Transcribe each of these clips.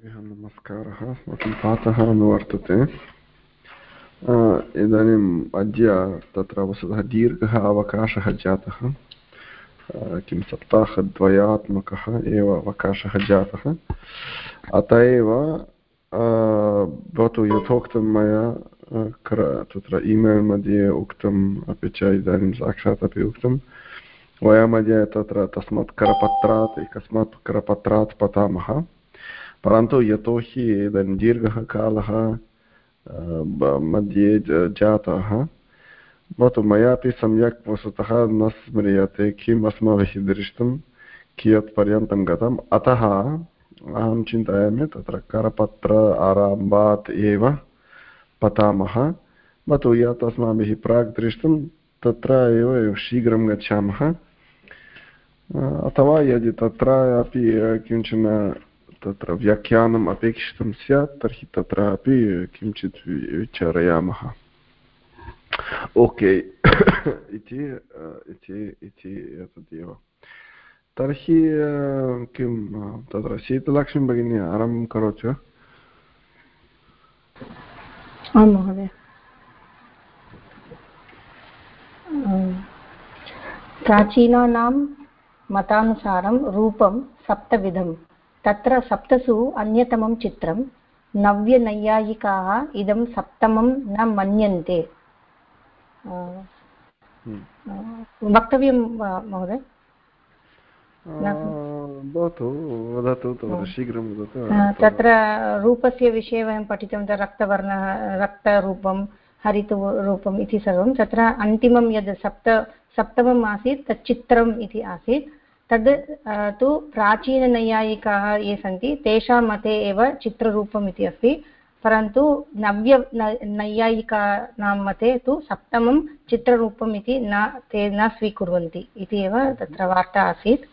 नमस्कारः। अस्माकं पाठः अनुवर्तते इदानीम् अद्य तत्र वस्तुतः दीर्घः अवकाशः जातः। किं सप्ताहद्वयात्मकः एव अवकाशः जातः। अत एव भवतु यथोक्तं मया तत्र ईमेल् मध्ये उक्तम्, अपि च इदानीं साक्षात् अपि उक्तं वयमद्य तत्र तस्मात् करपत्रात्, एकस्मात् करपत्रात् पठामः। परन्तु यतोहि इदानीं दीर्घः कालः मध्ये जातः, भवतु मयापि सम्यक् वस्तुतः न स्मर्यते किम् अस्माभिः दृष्टं कियत्पर्यन्तं गतम्। अतः अहं चिन्तयामि तत्र करपत्र आरम्भात् एव पठामः। भवतु यत् अस्माभिः प्राक् दृष्टं तत्र एव शीघ्रं गच्छामः। अथवा यदि तत्र अपि किंचन तत्र व्याख्यानम् अपेक्षितं स्यात् तर्हि तत्रापि किञ्चित् विचारयामः ओके इति इति एतदेव तर्हि किं तत्र शीतलक्ष्मी भगिनी आरम्भं करोति वा आं महोदय प्राचीनानां मतानुसारं रूपं सप्तविधं तत्र सप्तसु अन्यतमं चित्रं नव्यनैयायिकाः इदं सप्तमं न मन्यन्ते। वक्तव्यं महोदय? तत्र रूपस्य विषये वयं पठितवन्तः रक्तवर्णः रक्तरूपं हरितरूपम् इति सर्वं। तत्र अन्तिमं यद् सप्त सप्तमम् आसीत् तत् चित्रम् इति आसीत्। तद् तु प्राचीननैयायिकाः ये सन्ति तेषां मते एव चित्ररूपम् इति अस्ति परन्तु नव्य नैयायिकानां मते तु सप्तमं चित्ररूपम् इति न ते न स्वीकुर्वन्ति इति एव तत्र वार्ता आसीत्।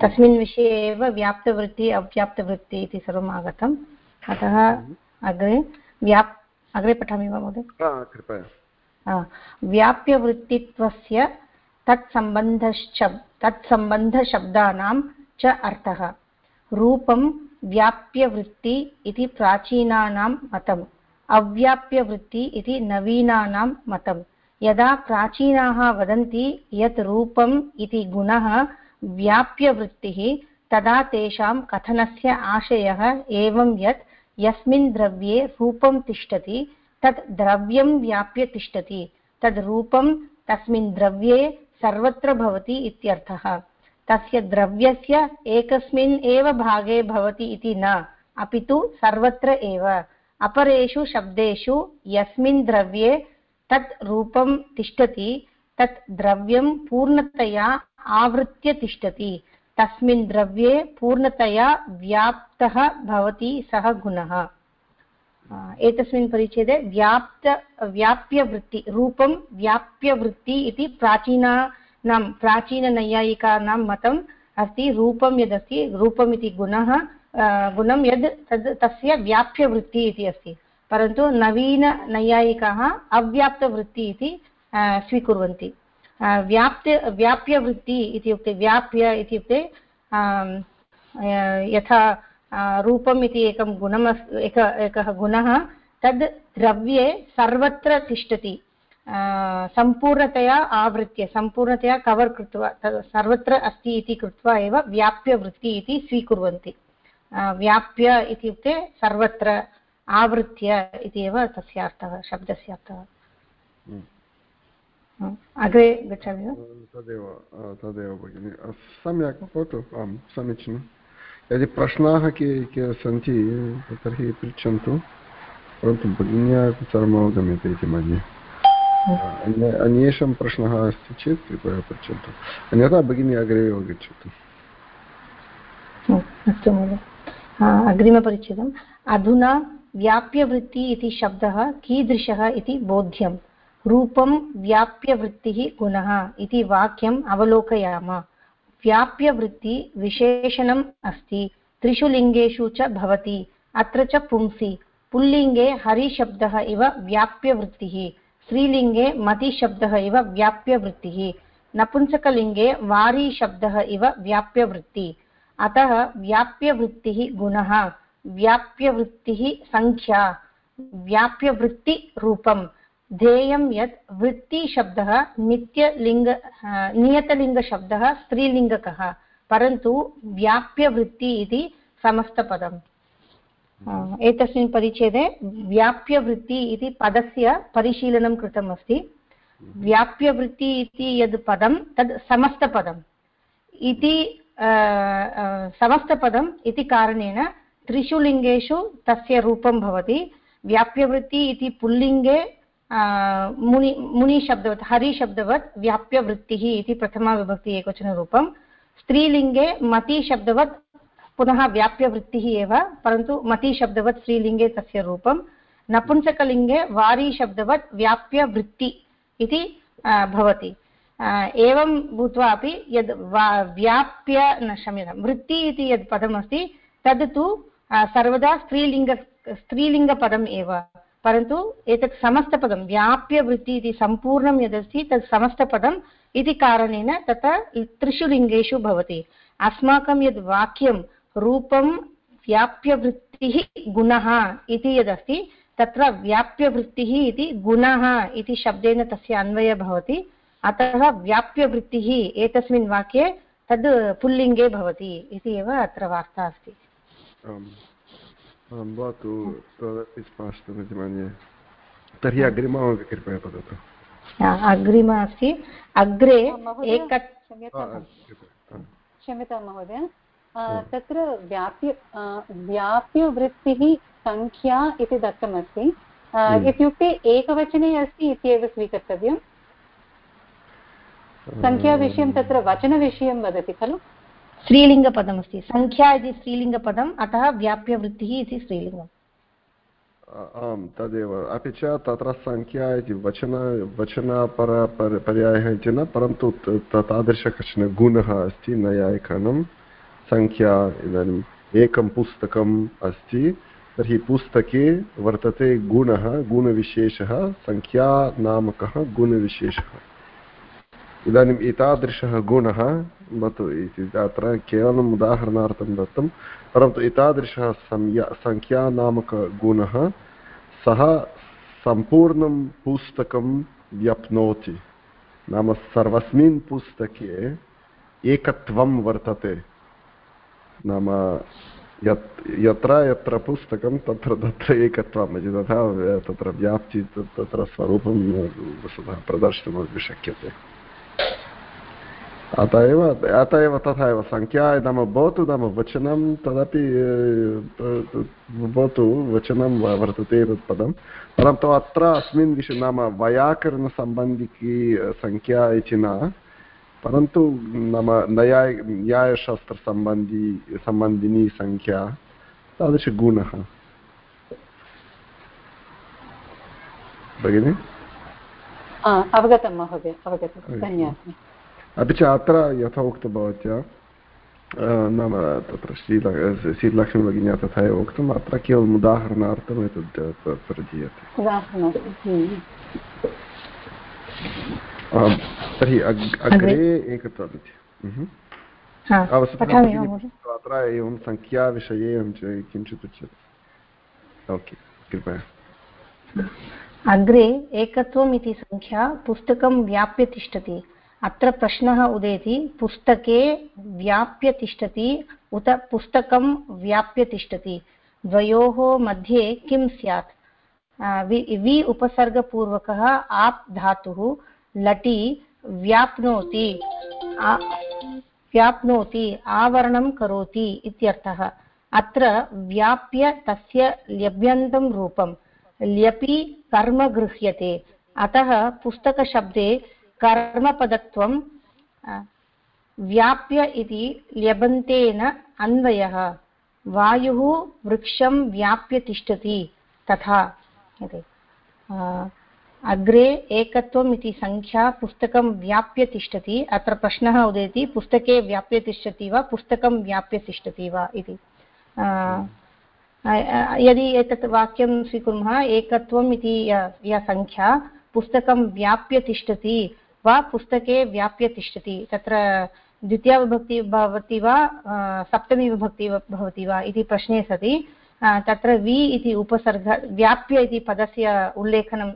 तस्मिन् विषये एव व्याप्तवृत्ति अव्याप्तवृत्ति इति सर्वम् आगतम्। अतः अग्रे व्याप् अग्रे पठामि वा महोदय? व्याप्यवृत्तित्वस्य तत्सम्बन्धश्च, तत्सम्बन्धशब्दानां च अर्थः। रूपं व्याप्यवृत्ति इति प्राचीनानां मतम् अव्याप्यवृत्ति इति नवीनानां मतं। यदा प्राचीनाः वदन्ति यत् रूपम् इति गुणः व्याप्यवृत्तिः, तदा तेषां कथनस्य आशयः एवं यत् यस्मिन् द्रव्ये रूपं तिष्ठति, तत् द्रव्यं व्याप्य तिष्ठति। तद् रूपं तस्मिन् द्रव्ये सर्वत्र भवति इत्यर्थः। तस्य द्रव्यस्य एकस्मिन् एव भागे भवति इति न, अपि तु सर्वत्र एव। अपरेषु शब्देषु यस्मिन् द्रव्ये तत् रूपं तिष्ठति, तत् द्रव्यं पूर्णतया आवृत्य तिष्ठति। तस्मिन् द्रव्ये पूर्णतया व्याप्तः भवति सः गुणः। एतस्मिन् परिच्छेदे व्याप्त व्याप्यवृत्ति रूपं व्याप्यवृत्ति इति प्राचीनानां प्राचीननैयायिकानां मतम् अस्ति रूपं यदस्ति रूपम् इति गुणः गुणं यद् तद् तस्य व्याप्यवृत्ति इति अस्ति परन्तु नवीननैयायिकाः अव्याप्तवृत्ति इति स्वीकुर्वन्ति व्याप्य व्याप्यवृत्ति इत्युक्ते व्याप्य इत्युक्ते यथा रूपम् इति एकं गुणम् एक एकः गुणः तद् द्रव्ये सर्वत्र तिष्ठति। सम्पूर्णतया आवृत्य सम्पूर्णतया कवर् कृत्वा तद् सर्वत्र अस्ति इति कृत्वा एव व्याप्यवृत्ति इति स्वीकुर्वन्ति। व्याप्य इत्युक्ते सर्वत्र आवृत्य इति एव तस्य अर्थः शब्दस्य अर्थः। अग्रे गच्छामि वा? तदेव तदेव भगिनि। सम्यक् भवतु आं समीचीनम्। यदि प्रश्नाः के के सन्ति, तर्हि पृच्छन्तु। परन्तु भगिन्या सर्वम् अवगम्यते इति मन्ये। अन्य, अन्येषां प्रश्नः अस्ति चेत् कृपया पृच्छन्तु। अन्यथा भगिनी अग्रे एव गच्छतु अस्तु महोदय। अग्रिमपरिच्छेदम्। अधुना व्याप्यवृत्ति इति शब्दः कीदृशः इति बोध्यं रूपं व्याप्यवृत्तिः गुणः इति वाक्यम् अवलोकयाम। व्याप्यवृत्ति विशेषणम् अस्ति। त्रिषु लिङ्गेषु च भवति, अत्र च पुंसि। पुल्लिङ्गे हरिशब्दः इव व्याप्यवृत्तिः, स्त्रीलिङ्गे मतिशब्दः इव व्याप्यवृत्तिः, नपुंसकलिङ्गे वारीशब्दः इव व्याप्यवृत्ति। अतः व्याप्यवृत्तिः गुणः, व्याप्यवृत्तिः सङ्ख्या व्याप्यवृत्तिरूपं ध्येयं यत् वृत्तिशब्दः नित्यलिङ्ग नियतलिङ्गशब्दः स्त्रीलिङ्गकः, परन्तु व्याप्यवृत्ति इति समस्तपदम्। एतस्मिन् परिच्छेदे व्याप्यवृत्ति इति पदस्य परिशीलनं कृतम् अस्ति व्याप्यवृत्ति इति यद् पदं, तद् समस्तपदम्। इति समस्तपदम् इति कारणेन त्रिषु लिङ्गेषु तस्य रूपं भवति। व्याप्यवृत्ति इति पुल्लिङ्गे मुनि मुनिशब्दवत् हरिशब्दवत् व्याप्यवृत्तिः इति प्रथमाविभक्ति एकवचनरूपं स्त्रीलिङ्गे मतिशब्दवत् पुनः व्याप्यवृत्तिः एव परन्तु मतिशब्दवत् स्त्रीलिङ्गे तस्य रूपं नपुंसकलिङ्गे वारीशब्दवत् व्याप्यवृत्ति इति भवति एवं भूत्वा अपि यद् व्याप्य न क्षम्यतां वृत्ति इति यद् पदमस्ति तद् तु सर्वदा स्त्रीलिङ्ग स्त्रीलिङ्गपदम् एव परन्तु एतत् समस्तपदं व्याप्यवृत्ति इति सम्पूर्णं यदस्ति, तत् समस्तपदम् इति कारणेन तत्र त्रिषु लिङ्गेषु भवति। अस्माकं यद् वाक्यं रूपं व्याप्यवृत्तिः गुणः इति यदस्ति, तत्र व्याप्यवृत्तिः इति गुणः इति शब्देन तस्य अन्वयः भवति। अतः व्याप्यवृत्तिः एतस्मिन् वाक्ये तद् पुल्लिङ्गे भवति इति एव अत्र वार्ता अस्ति। भवतु तदपि स्पष्टमिति मन्ये तर्हि अग्रिममपि कृपया वदतु अग्रिम अस्ति अग्रे एक क्षम्यतां महोदय तत्र व्याप्य व्याप्यवृत्तिः सङ्ख्या इति दत्तमस्ति इत्युक्ते एकवचने अस्ति इत्येव स्वीकर्तव्यम् सङ्ख्याविषयं तत्र वचनविषयं वदति खलु स्त्रीलिङ्गपदमस्ति सङ्ख्या इति स्त्रीलिङ्गपदम्, अतः व्याप्यवृत्तिः इति स्त्रीलिङ्गम्। आम्, तदेव। अपि च तत्र सङ्ख्या इति वचन, वचनपर पर्यायः इति न, परन्तु तादृश कश्चन गुणः अस्ति, नैयायिकानं सङ्ख्या इदानीम् एकं पुस्तकम् अस्ति। तर्हि पुस्तके वर्तते गुणः, गुणविशेषः सङ्ख्यानामकः गुणविशेषः। इदानीम् एतादृशः गुणः भवतु अत्र केवलम् उदाहरणार्थं दत्तं परन्तु एतादृशः संया सङ्ख्यानामकगुणः सः सम्पूर्णं पुस्तकं व्यप्नोति। नाम सर्वस्मिन् पुस्तके एकत्वं वर्तते। नाम यत्, यत्र यत्र पुस्तकं, तत्र तत्र एकत्वम्, इति तथा, तत्र व्याप्ति, तत्र स्वरूपं वस्तुतः प्रदर्शितुमपि शक्यते। अत एव अत एव तथा एव सङ्ख्या नाम भवतु नाम वचनं तदपि भवतु वचनं वर्तते एतत् पदं परन्तु अत्र अस्मिन् विषये नाम वैयाकरणसम्बन्धिकी सङ्ख्या इति न परन्तु नाम न्याय न्यायशास्त्रसम्बन्धी सम्बन्धिनी सङ्ख्या तादृशगुणः भगिनि अवगतं महोदय अवगतं धन्यवादः अपि च अत्र यथा उक्तं भवत्या नाम तत्र श्रील श्रीलक्ष्मी भगिन्या तथा एव उक्तम् अत्र केवलम् उदाहरणार्थम् एतत् तत्र दीयते तर्हि अग्रे एकत्वमिति। अत्र एवं सङ्ख्याविषये एवं किञ्चित् उच्यते। ओके कृपया। अग्रे एकत्वम् इति सङ्ख्या पुस्तकं व्याप्य तिष्ठति। अत्र प्रश्नः उदेति, पुस्तके व्याप्य तिष्ठति उत पुस्तकं व्याप्य तिष्ठति द्वयोः मध्ये किं स्यात्? वि उपसर्गपूर्वकः आप् धातुः लटि व्याप्नोति व्याप्नोति, आवरणं करोति इत्यर्थः। अत्र व्याप्य तस्य ल्यभ्यन्तं रूपं, ल्यपि कर्म गृह्यते। अतः पुस्तकशब्दे कर्मपदत्वं व्याप्य इति ल्यबन्तेन अन्वयः। वायुः वृक्षं व्याप्य तिष्ठति तथा इति। अग्रे एकत्वम् इति सङ्ख्या पुस्तकं व्याप्य तिष्ठति, अत्र प्रश्नः उदेति, पुस्तके व्याप्य तिष्ठति वा, पुस्तकं व्याप्य तिष्ठति वा इति। यदि एतत् वाक्यं स्वीकुर्मः, एकत्वम् इति या सङ्ख्या पुस्तकं व्याप्य तिष्ठति वा पुस्तके व्याप्य तिष्ठति तत्र द्वितीयाविभक्ति भवति वा सप्तमी विभक्ति भवति वा इति प्रश्ने सति। तत्र वि इति उपसर्ग, व्याप्य इति पदस्य उल्लेखनं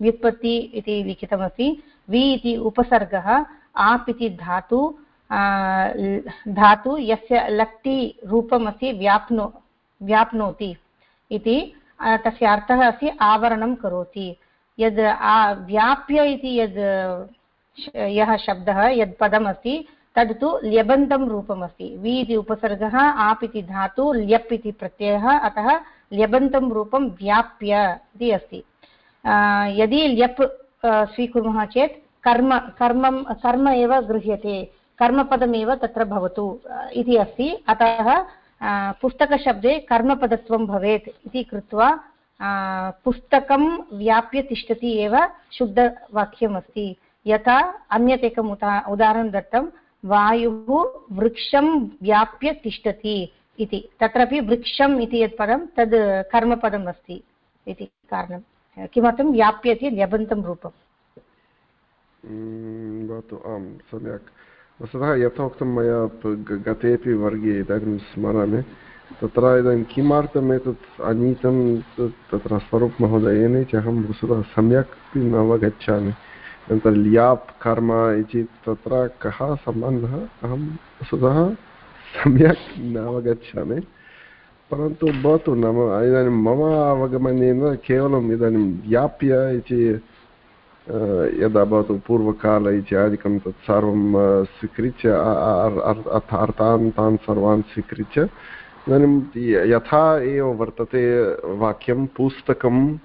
व्युत्पत्ति इति लिखितमस्ति। वि इति उपसर्गः, आप् इति धातु धातु यस्य लक्ति रूपमस्ति व्याप्नो, व्याप्नोति इति। तस्य अर्थः अस्ति आवरणं करोति। यद् व्याप्य इति यद् यः शब्दः यद् पदमस्ति, तद् तु ल्यबन्तं रूपमस्ति। वि इति उपसर्गः, आप् इति धातु, ल्यप् इति प्रत्ययः, अतः ल्यबन्तं रूपं व्याप्य इति अस्ति। यदि ल्यप् स्वीकुर्मः चेत् कर्म, कर्मं, कर्म एव गृह्यते, कर्मपदमेव तत्र भवतु इति अस्ति। अतः पुस्तकशब्दे कर्मपदत्वं भवेत् इति कृत्वा पुस्तकं व्याप्य तिष्ठति एव शुद्धवाक्यमस्ति। यथा अन्यत् एकम् उदा उदाहरणं दत्तं, वायुः वृक्षं व्याप्य तिष्ठति इति। तत्रापि वृक्षम् इति यत् पदं, तद् कर्मपदम् अस्ति इति कारणं। किमर्थं व्याप्यति ल्यबन्तं रूपम्? भवतु आं सम्यक्। वस्तुतः यथोक्तं मया गतेपि वर्गे इदानीं स्मरामि। तत्र इदानीं किमर्थम् एतत् अनीतं तत्र स्वरूपमहोदयेन इति अहं वस्तुतः सम्यक् न अवगच्छामि अनन्तरं ल्याप् कर्म इति तत्र कः सम्बन्धः अहं वस्तुतः सम्यक् न अवगच्छामि परन्तु भवतु नाम इदानीं मम अवगमनेन केवलम् इदानीं व्याप्य इति यदा भवतु पूर्वकाल इत्यादिकं तत् सर्वं स्वीकृत्य अर्थान् तान् सर्वान् स्वीकृत्य इदानीं यथा एव वर्तते वाक्यं, पुस्तकं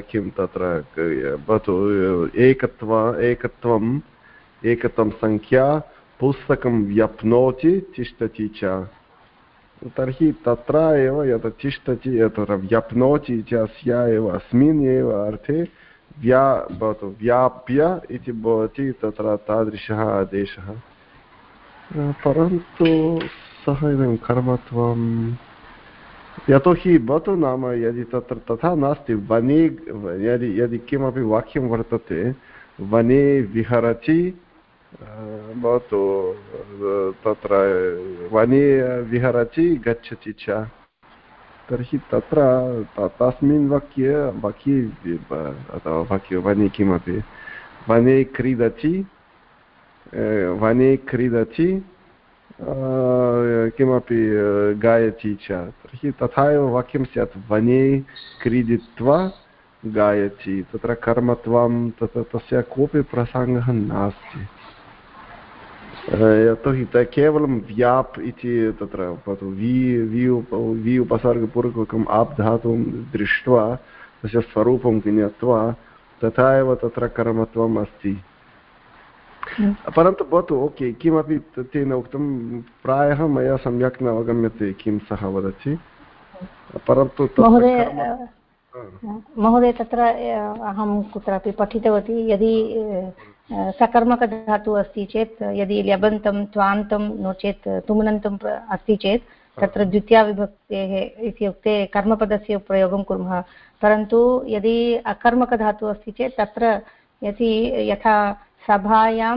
किं तत्र भवतु, एकत्व, एकत्वम्, एकत्वं सङ्ख्या पुस्तकं व्यप्नोति, तिष्ठति च। तर्हि तत्र एव यत् तिष्ठति तत्र व्यप्नोति च अस्य एव, अस्मिन् एव अर्थे व्या, भवतु, व्याप्य इति भवति तत्र तादृशः आदेशः। परन्तु सः इदानीं कर्मत्वं यतोहि भवतु नाम यदि तत्र तथा नास्ति, वने, यदि यदि किमपि वाक्यं वर्तते, वने विहरति भवतु, तत्र वने विहरति, गच्छति च। तर्हि तत्र तस्मिन् वाक्ये वाक्ये, अथवा वाक्ये वने किमपि, वने क्रीडति वने क्रीडति किमपि गायति च तर्हि तथा एव वाक्यं स्यात् वने क्रीडित्वा गायति तत्र कर्मत्वं तत्र तस्य कोऽपि प्रसङ्गः नास्ति यतोहि केवलं व्याप् इति तत्र वि वि उप वि उपसर्गपूर्वकम् आप् धातुं दृष्ट्वा तस्य स्वरूपं ज्ञात्वा तथा एव तत्र कर्मत्वम् अस्ति परन्तु भवतु ओके किमपि तेन उक्तं प्रायः मया सम्यक् न अवगम्यते किं सः वदति। परन्तु महोदय तत्र अहं कुत्रापि पठितवती यदि सकर्मकधातुः अस्ति चेत् यदि ल्यबन्तं त्वान्तं नो चेत् तुमनन्तम् अस्ति चेत् तत्र द्वितीयाविभक्तेः इत्युक्ते कर्मपदस्य प्रयोगं कुर्मः। परन्तु यदि अकर्मकधातुः अस्ति चेत् तत्र यदि यथा सभायां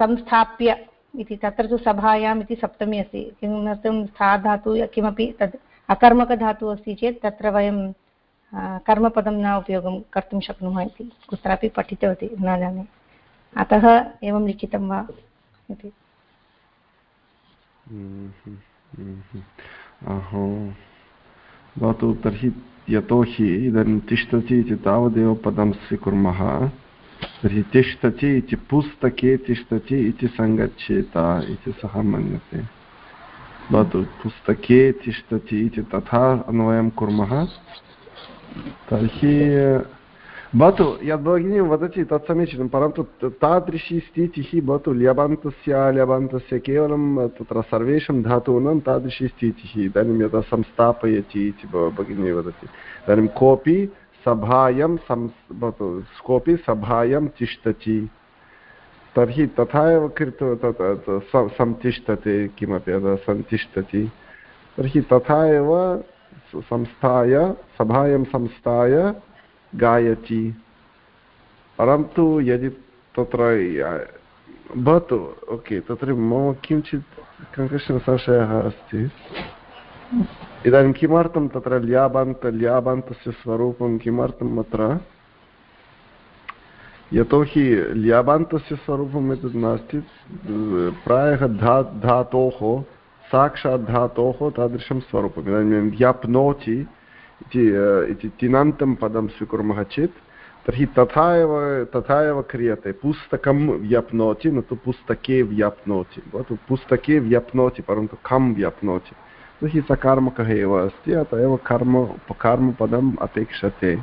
संस्थाप्य इति, तत्र तु सभायाम् इति सप्तमी अस्ति। किमर्थं सा धातु किमपि तद् अकर्मकधातुः अस्ति चेत् तत्र वयं कर्मपदं न उपयोगं कर्तुं शक्नुमः इति कुत्रापि पठितवती, न जाने। अतः एवं लिखितं वा इति। भवतु तर्हि यतोहि इदानीं तिष्ठति इति तावदेव पदं स्वीकुर्मः। तर्हि तिष्ठति इति पुस्तके तिष्ठति इति सङ्गच्छेत इति सः मन्यते। भवतु पुस्तके तिष्ठति इति तथा अन्वयं कुर्मः। तर्हि, भवतु, यद् भगिनी वदति तत् समीचीनं, परन्तु तादृशी स्थितिः, भवतु ल्यबान्तस्य ल्यबान्तस्य केवलं तत्र सर्वेषां धातूनां तादृशी स्थितिः, इदानीं यदा संस्थापयति इति भगिनी वदति, इदानीं कोऽपि सभायां सं, भवतु कोऽपि सभायां तिष्ठति। तर्हि तथा एव कृत्वा तत् संतिष्ठते, किमपि सन्तिष्ठति तर्हि तथा एव संस्थाय, सभायां संस्थाय गायति। परन्तु यदि तत्र भवतु, ओके, तत्र मम किञ्चित् कश्चन संशयः अस्ति। इदानीं किमर्थं तत्र ल्याबान्त ल्याबान्तस्य स्वरूपं किमर्थम् अत्र यतोहि ल्याबान्तस्य स्वरूपम् एतत् नास्ति प्रायः धा धातोः साक्षात् धातोः तादृशं स्वरूपम् इदानीं व्याप्नोति इति तिनान्तं पदं स्वीकुर्मः चेत् तर्हि तथा एव तथा एव क्रियते पुस्तकं व्याप्नोति न तु पुस्तके व्याप्नोति भवतु पुस्तके व्याप्नोति परन्तु कं व्याप्नोति तर्हि सकर्मकः एव अस्ति अतः एव कर्म कर्मपदम् अपेक्षते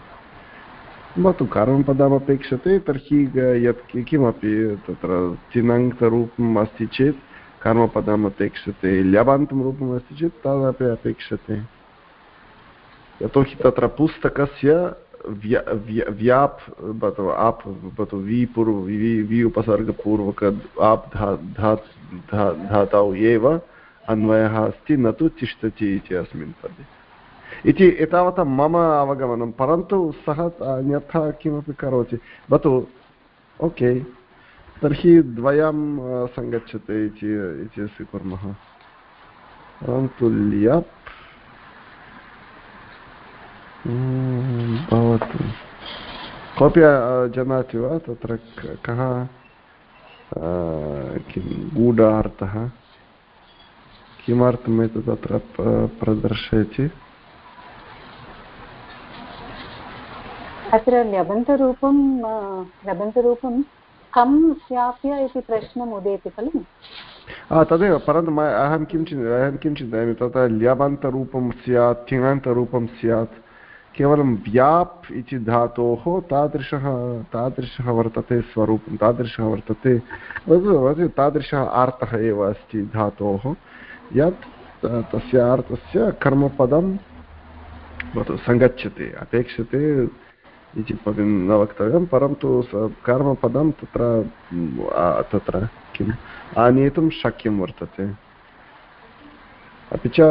भवतु कर्मपदम् अपेक्षते तर्हि यत् किमपि तत्र चिनङ्क्तरूपम् अस्ति चेत् कर्मपदम् अपेक्षते ल्यबान्तं रूपम् अस्ति चेत् तदपि अपेक्षते यतोहि तत्र पुस्तकस्य व्याप् आप् भवतु वि पूर्व वि उपसर्गपूर्वक आप् धा धातौ एव अन्वयः अस्ति, न तु तिष्ठति इति अस्मिन् पदे। इति एतावता मम अवगमनं, परन्तु सः अन्यथा किमपि करोति। भवतु, ओके। तर्हि द्वयं सङ्गच्छते इति स्वीकुर्मः। परन्तु भवतु। कोऽपि जानाति वा तत्र कः किं? गूढार्थः। किमर्थम् एतत् तत्र प्रदर्शयति अत्र लबन्तरूपं लबन्तरूपं कं स्याप्य इति प्रश्नम् उदेति खलु? तदेव परन्तु अहं किं चिन्त अहं किं चिन्तयामि तत्र ल्यबन्तरूपं स्यात् तिङन्तरूपं स्यात् केवलं व्याप् इति धातोः तादृशः तादृशः वर्तते स्वरूपं तादृशः वर्तते तादृशः अर्थः एव अस्ति धातोः। यत् तस्य अर्थस्य कर्मपदं भवतु, सङ्गच्छते, अपेक्षते इति पदं न वक्तव्यं, परन्तु कर्मपदं तत्र तत्र किम्, आनेतुं शक्यं वर्तते। अपि च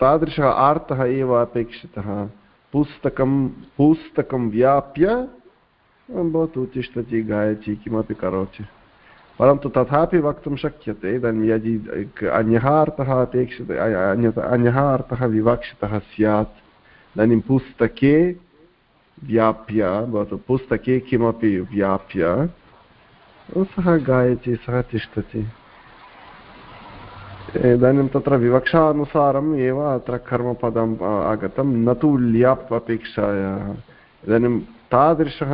तादृशः अर्थः एव अपेक्षितः। पुस्तकं पुस्तकं व्याप्य भवतु, तिष्ठति, गायति, किमपि करोति। परन्तु तथापि वक्तुं शक्यते इदानीं यदि अन्यः अर्थः अपेक्षते अन्यः अर्थः विवक्षितः स्यात् इदानीं पुस्तके व्याप्य भवतु पुस्तके किमपि व्याप्य सः गायति सः तिष्ठति इदानीं तत्र विवक्षानुसारम् एव अत्र कर्मपदम् आगतं न तु ल्याप् अपेक्षायाः इदानीं तादृशः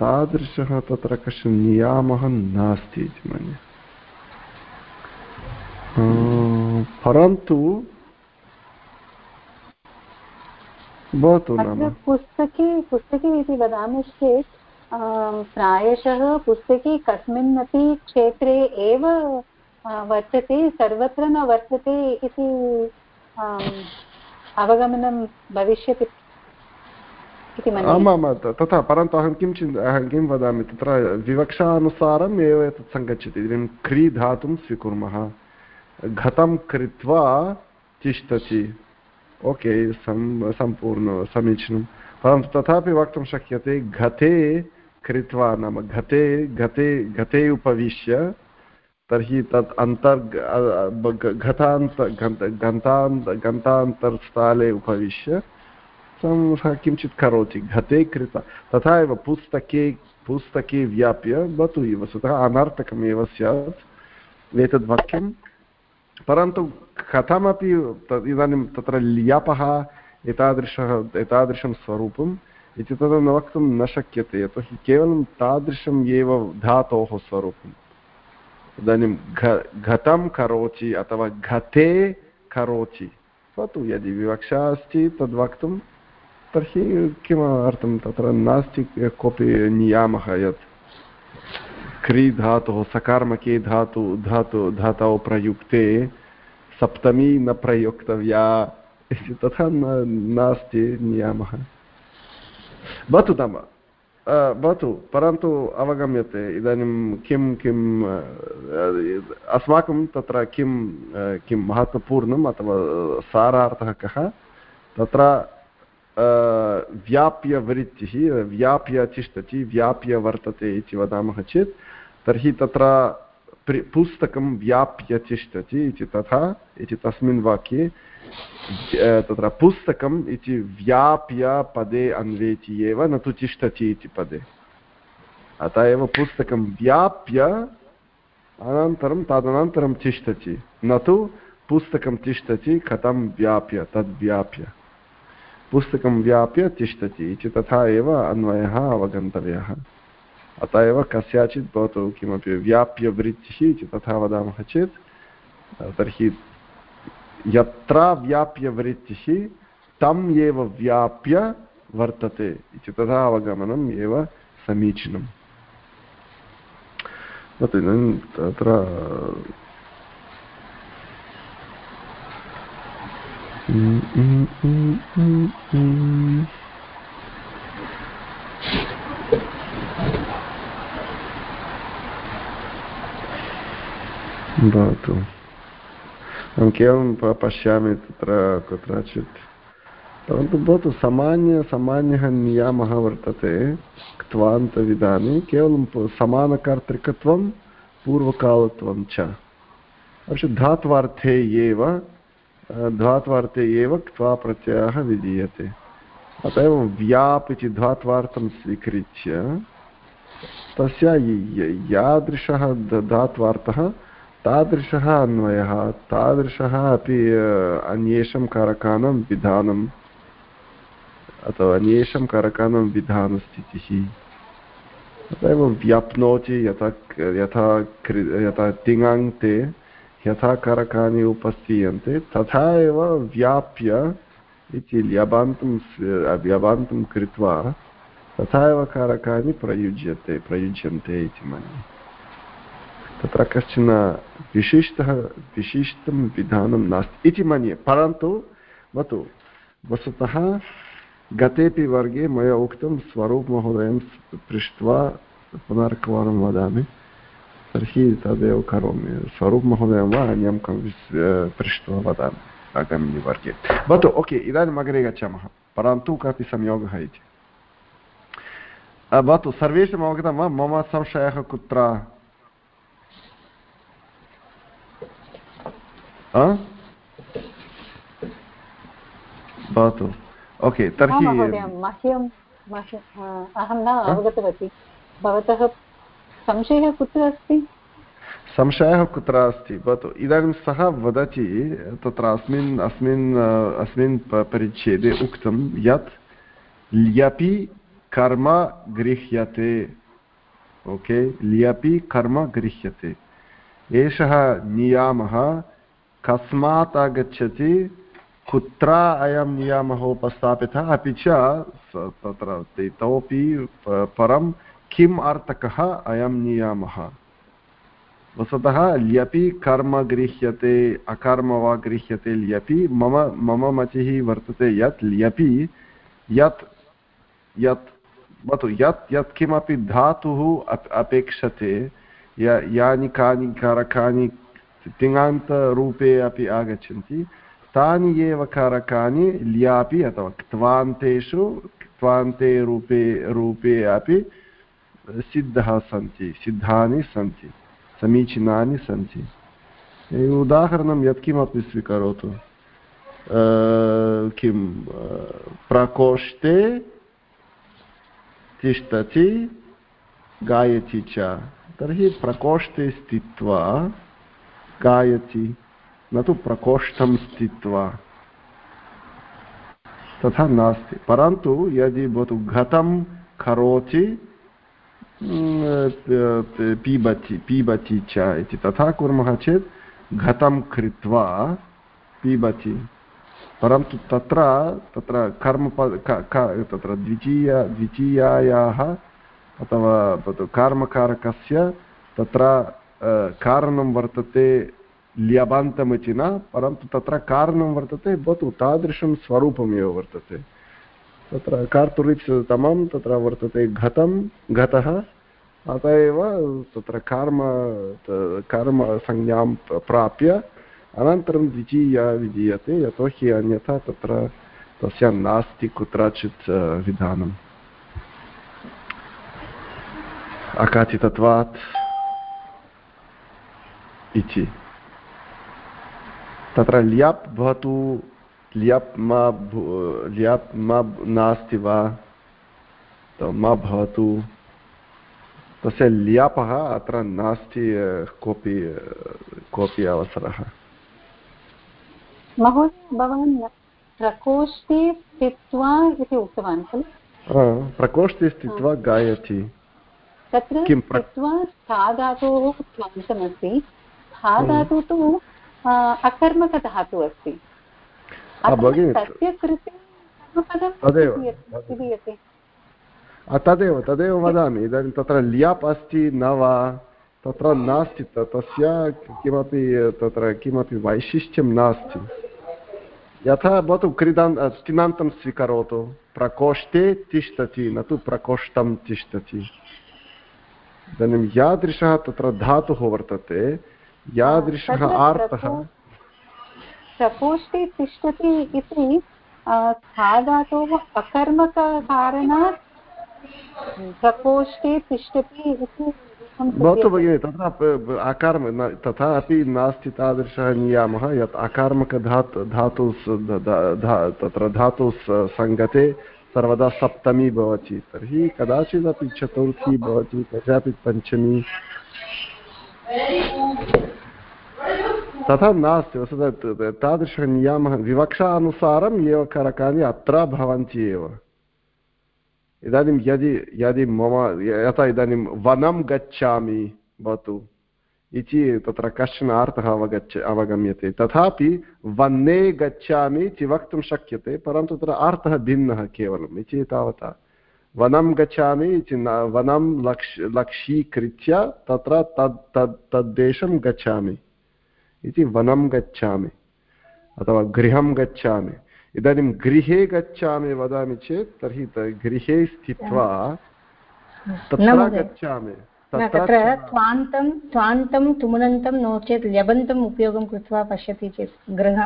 तादृशः तत्र कश्चन नियामः नास्ति इति मन्ये। परन्तु भवतु नाम। पुस्तके पुस्तके इति वदामश्चेत् प्रायशः पुस्तके कस्मिन्नपि क्षेत्रे एव वर्तते, सर्वत्र न वर्तते इति अवगमनं भविष्यति। आमां तथा, परन्तु अहं किं चिन्त अहं किं वदामि, तत्र विवक्षानुसारम् एव एतत् सङ्गच्छति। इदानीं क्री धातुं स्वीकुर्मः। घतं कृत्वा तिष्ठति। ओके सम् सम्पूर्ण समीचीनं परन्तु तथापि वक्तुं शक्यते, घते कृत्वा नाम, घते घते घते उपविश्य, तर्हि तत् अन्तर् घतान्त घन्तान्त घन्तान्तर्स्थाले उपविश्य सः किञ्चित् करोति। घते कृत्वा तथा एव पुस्तके पुस्तके व्याप्य भवतु वस्तुतः अनर्थकमेव स्यात् एतद् वाक्यं परन्तु कथमपि इदानीं तत्र ल्यापः एतादृशः, एतादृशं स्वरूपं इति तद् न वक्तुं न शक्यते। यतोहि केवलं तादृशम् एव धातोः स्वरूपम्। इदानीं घतं करोति अथवा घते करोति। भवतु यदि विवक्षा अस्ति तद् तर्हि किमर्थं तत्र नास्ति कोऽपि नियामः यत् क्री धातुः सकार्मके धातु धातु धातौ प्रयुक्ते सप्तमी न प्रयोक्तव्या इति तथा नास्ति नियामः भवतु नाम भवतु परन्तु अवगम्यते इदानीं किं किम् अस्माकं तत्र किं किं महत्त्वपूर्णम् अथवा सारार्थः कः तत्र व्याप्यवृत्तिः व्याप्य तिष्ठति, व्याप्य वर्तते इति वदामः चेत्, तर्हि तत्र पुस्तकं व्याप्य तिष्ठति इति तथा, इति तस्मिन् वाक्ये तत्र पुस्तकम् इति व्याप्य पदे अन्वेति एव न तु तिष्ठति इति पदे। अतः एव पुस्तकं व्याप्य अनन्तरं तदनन्तरं तिष्ठति। न तु पुस्तकं तिष्ठति, कथं व्याप्य तद्व्याप्य पुस्तकं व्याप्य तिष्ठति इति तथा एव अन्वयः अवगन्तव्यः। अतः एव कस्याचित् भवतु किमपि व्याप्यवृत्तिः इति तथा वदामः चेत् तर्हि यत्र व्याप्यवृत्तिः तम् एव व्याप्य वर्तते इति तथा अवगमनम् एव समीचीनम्। तत्र भवतु अहं केवलं पश्यामि तत्र कुत्रचित् परन्तु भवतु सामान्य सामान्यः नियमः वर्तते क्त्वान्तविधाने केवलं समानकर्तृकत्वं पूर्वकालत्वं च धात्वार्थे एव धात्वार्थे एव क्त्वा प्रत्ययः विधीयते। अत एव व्याप् इति धात्वार्थं स्वीकृत्य तस्य यादृशः धात्वार्थः तादृशः अन्वयः, तादृशः अपि अन्येषां कारकाणां विधानम् अथवा अन्येषां कारकाणां विधानस्थितिः। अत एव व्याप्नोति यथा यथा यथा तिङाङ्ते यथा कारकानि उपस्थीयन्ते तथा एव व्याप्य इति ल्यबान्तं व्यबान्तं कृत्वा तथा एव कारकानि प्रयुज्यते, प्रयुज्यन्ते इति मन्ये। तत्र कश्चन विशिष्टः, विशिष्टं विधानं नास्ति इति मन्ये, परन्तु भवतु वस्तुतः गतेपि वर्गे मया उक्तं स्वरूपमहोदयं पृष्ट्वा पुनरेकवारं वदामि। तर्हि तदेव करोमि स्वरूपमहोदयं वा अन्यं कं पृष्ट्वा वदामि आगामिनि वर्गे भवतु ओके इदानीम् अग्रे गच्छामः परन्तु कापि संयोगः इति भवतु सर्वेषाम् अवगतं वा मम संशयः कुत्र भवतु ओके तर्हि अहं न अवगतवती भवतः संशयः कुत्र अस्ति? संशयः कुत्र अस्ति? भवतु, इदानीं सः वदति तत्र अस्मिन् अस्मिन् अस्मिन् परिच्छेदे उक्तं यत् ल्यपि कर्म गृह्यते। ओके? ल्यपि कर्म गृह्यते। एषः नियामः, कस्मात् आगच्छति, कुत्र अयं नियामः उपस्थापितः? अपि च तत्र इतोपि परं किम् अर्थकः अयं नियमः? वस्तुतः ल्यपि कर्म गृह्यते, अकर्म वा गृह्यते ल्यपि, मम मम मतिः वर्तते यत् ल्यपि, यत् यत् भवतु यत् यत् किमपि धातुः अपेक्षते, य, यानि कानि कारकानि तिङान्तरूपे अपि आगच्छन्ति, तानि एव कारकानि ल्यापि अथवा क्त्वान्तेषु, क्त्वान्ते रूपे रूपे अपि सिद्धः सन्ति, सिद्धानि सन्ति, समीचीनानि सन्ति। उदाहरणं यत्किमपि स्वीकरोतु। किं प्रकोष्ठे तिष्ठति, गायति च। तर्हि प्रकोष्ठे स्थित्वा गायति, न तु प्रकोष्ठं स्थित्वा। तथा नास्ति। परन्तु यदि भवतु घतं करोति पीबति पीबति च इति। तथा कुर्मः चेत् घतं कृत्वा पीबति। परन्तु तत्र तत्र कर्म तत्र द्वितीय, द्वितीयायाः अथवा कर्मकारकस्य तत्र कारणं वर्तते ल्यबान्तमिति न, परन्तु तत्र कारणं वर्तते, भवतु तादृशं स्वरूपमेव वर्तते। तत्र कार्तुरित्सतमं तत्र वर्तते घतं, घतः। अत एव तत्र कर्म कर्मसंज्ञां प्राप्य अनन्तरं द्वितीया विधीयते यतोहि अन्यथा तत्र तस्य नास्ति कुत्रचित् विधानम्। अकाचितत्वात् इति। तत्र ल्यप् भवतु ल्यप् मा ल्यप् मा नास्ति वा? मा भवतु। तस्य ल्यापः अत्र नास्ति कोऽपि कोऽपि अवसरः। महोदय भवान् प्रकोष्ठे स्थित्वा इति उक्तवान् खलु? प्रकोष्ठे स्थित्वा गायति। तत्र स्थित्वा स्थाधातोः क्लान्तमस्ति स्थाधातु तु अकर्मकधातुः अस्ति। तस्य कृते तदेव तदेव। तदेव वदामि। इदानीं तत्र ल्याप् अस्ति न वा तत्र नास्ति तस्य किमपि तत्र किमपि वैशिष्ट्यं नास्ति। यथा भवतु क्रीडान् तिनान्तं स्वीकरोतु। प्रकोष्ठे तिष्ठति न तु प्रकोष्ठं तिष्ठति। इदानीं यादृशः तत्र धातुः वर्तते। यादृशः आर्तः प्रकोष्ठे तिष्ठति इति धातोः अकर्मककारणात् प्रकोष्ठे तिष्ठति इति भवतु भगिनि तथा आकारं तथा अपि नास्ति तादृशः नियामः यत् आकारमकधातु धातु तत्र धातु सङ्गते सर्वदा सप्तमी भवति तर्हि कदाचिदपि चतुर्थी भवति कदापि पञ्चमी। तथा नास्ति वस्तुतः तादृशः नियामः। विवक्षानुसारम् एव कारकानि अत्र भवन्ति एव। इदानीं यदि यदि मम, यथा इदानीं वनं गच्छामि, भवतु। इति तत्र कश्चन अर्थः अवगच्छ, अवगम्यते। तथापि वने गच्छामि इति वक्तुं शक्यते, परन्तु तत्र अर्थः भिन्नः केवलम् इति तावता। वनं गच्छामि इति वनं लक्ष्, लक्ष्यीकृत्य तत्र तद् तद्, तद्देशं गच्छामि। इति वनं गच्छामि अथवा गृहं गच्छामि। इदानीं गृहे गच्छामि वदामि चेत् तर्हि गृहे स्थित्वा तत्र गच्छामि। तत्र त्वान्तं त्वान्तं तुमनन्तं नो चेत् ल्यबन्तम् उपयोगं कृत्वा पश्यति चेत् गृह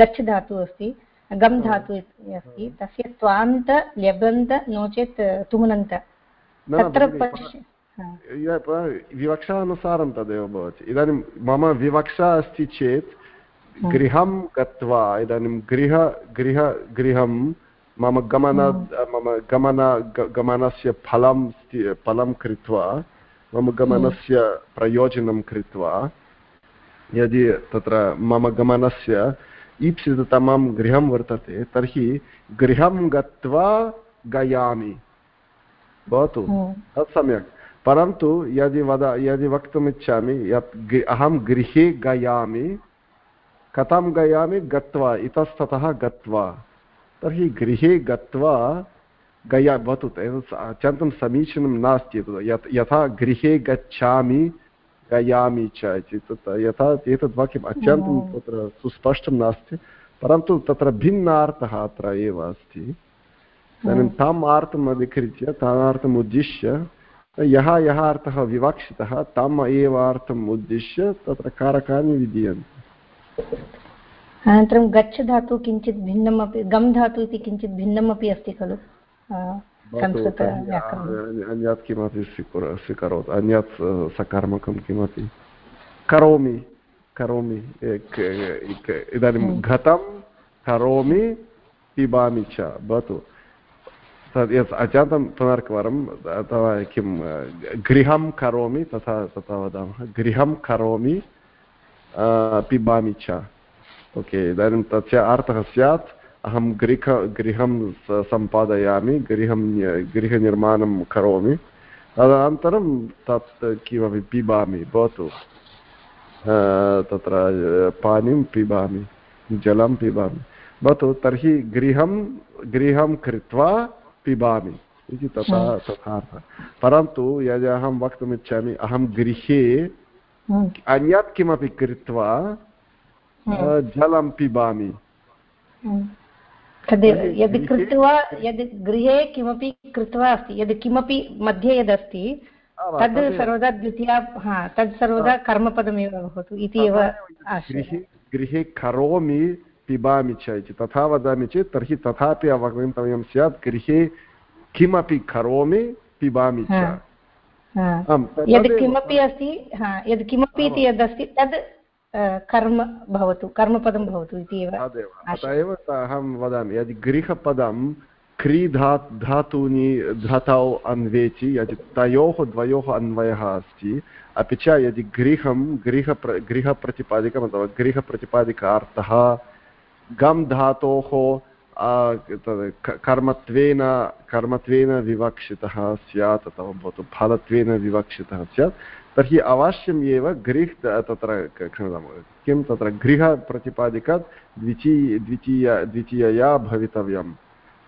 गच्छ धातुः अस्ति गम् धातु अस्ति तस्य त्वान्त ल्यबन्त नो चेत् तुमनन्त। तत्र विवक्षानुसारं तदेव भवति। इदानीं मम विवक्षा अस्ति चेत् गृहं गत्वा इदानीं गृह गृह गृहं मम गमन मम गमन गमनस्य फलं फलं कृत्वा मम गमनस्य प्रयोजनं कृत्वा यदि तत्र मम गमनस्य ईप्सिततमं गृहं वर्तते तर्हि गृहं गत्वा गयामि। भवतु। तत् सम्यक् परन्तु यदि वद यदि वक्तुमिच्छामि यत् अहं गृहे गयामि कथं गयामि गत्वा इतस्ततः गत्वा तर्हि गृहे गत्वा गया भवतु अत्यन्तं समीचीनं नास्ति यत् यथा गृहे गच्छामि गयामि च इति यथा एतद् वाक्यम् अत्यन्तं तत्र सुस्पष्टं नास्ति परन्तु तत्र भिन्नार्थः अत्र एव अस्ति इदानीं ताम् अर्थम् अधिकृत्य तामर्थम् उद्दिश्य यः यः अर्थः विवक्षितः तम् एव अर्थम् उद्दिश्य तत्र कारकानि विधीयन्ते। अनन्तरं गच्छ धातु किञ्चित् भिन्नम् अपि गम् धातु इति किञ्चित् भिन्नम् अपि अस्ति खलु? अन्यत् किमपि स्वीकुर स्वीकरोतु। अन्यत् सकर्मकं किमपि। करोमि। करोमि। इदानीं घतं करोमि पिबामि च। भवतु। यत् अजातं पुनर्कवारम् अथवा किं गृहं करोमि, तथा तथा वदामः। गृहं करोमि पिबामि च ओके, इदानीं तस्य अर्थः स्यात्, अहं गृह, गृहं सम्पादयामि, गृहं गृहनिर्माणं करोमि। तदनन्तरं तत् किमपि पिबामि, भवतु। तत्र पानीं पिबामि, जलं पिबामि। भवतु, तर्हि गृहं गृहं कृत्वा पिबामि इति तथा तथा परन्तु यदि अहं वक्तुमिच्छामि अहं गृहे हम्म। अन्यत् किमपि कृत्वा हम्म। जलं पिबामि। हम्म। यदि कृत्वा यदि गृहे किमपि कृत्वा अस्ति यदि किमपि मध्ये यदस्ति तद् सर्वदा द्वितीया हा तद् सर्वदा कर्मपदमेव भवतु इति एव गृहे गृहे करोमि पिबामि च इति तथा वदामि चेत् तर्हि तथापि अवगन्तव्यं स्यात् गृहे किमपि करोमि पिबामि च। यद् किमपि अस्ति यद् किमपि इति यदस्ति तद् कर्म भवतु कर्मपदं भवतु इति एव अतः एव अहं वदामि यदि गृहपदं क्रीधा धातूनि धातौ अन्वेचि यदि तयोः द्वयोः अन्वयः अस्ति अपि च यदि गृहं गृहप्र गृहप्रतिपादिकम् अथवा गृहप्रतिपादिकार्थः गम् धातोः कर्मत्वेन कर्मत्वेन विवक्षितः स्यात्, अथवा भवतु फलत्वेन विवक्षितः स्यात्। तर्हि अवश्यम् एव गृह् तत्र किं तत्र गृहप्रतिपादिकात् द्वितीय द्वितीय, द्वितीयया भवितव्यं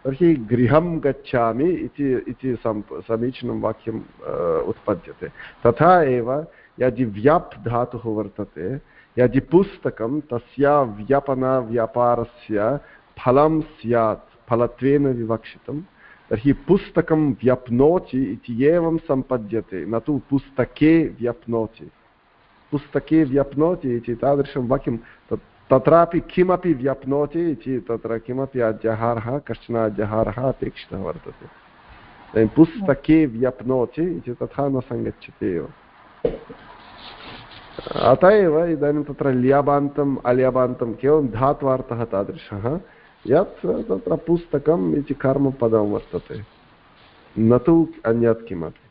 तर्हि गृहं गच्छामि इति इति समीचीनं वाक्यम् उत्पद्यते। तथा एव यदि व्याप् धातुः वर्तते यदि पुस्तकं तस्य व्यपनव्यापारस्य फलं स्यात्, फलत्वेन विवक्षितं, तर्हि पुस्तकं व्यप्नोति इति एवं सम्पद्यते, न तु पुस्तके व्यप्नोति पुस्तके व्यप्नोति इति तादृशं वाक्यं तत् तत्रापि किमपि व्यप्नोति इति तत्र किमपि अध्याहारः कश्चन अध्याहारः अपेक्षितः वर्तते। पुस्तके व्यप्नोति इति तथा न सङ्गच्छति एव। अत एव इदानीं तत्र ल्याबान्तम् अल्याबान्तं केवलं धात्वार्थः तादृशः। यत् तत्र पुस्तकम् इति कर्मपदं वर्तते। न तु अन्यत् किमपि।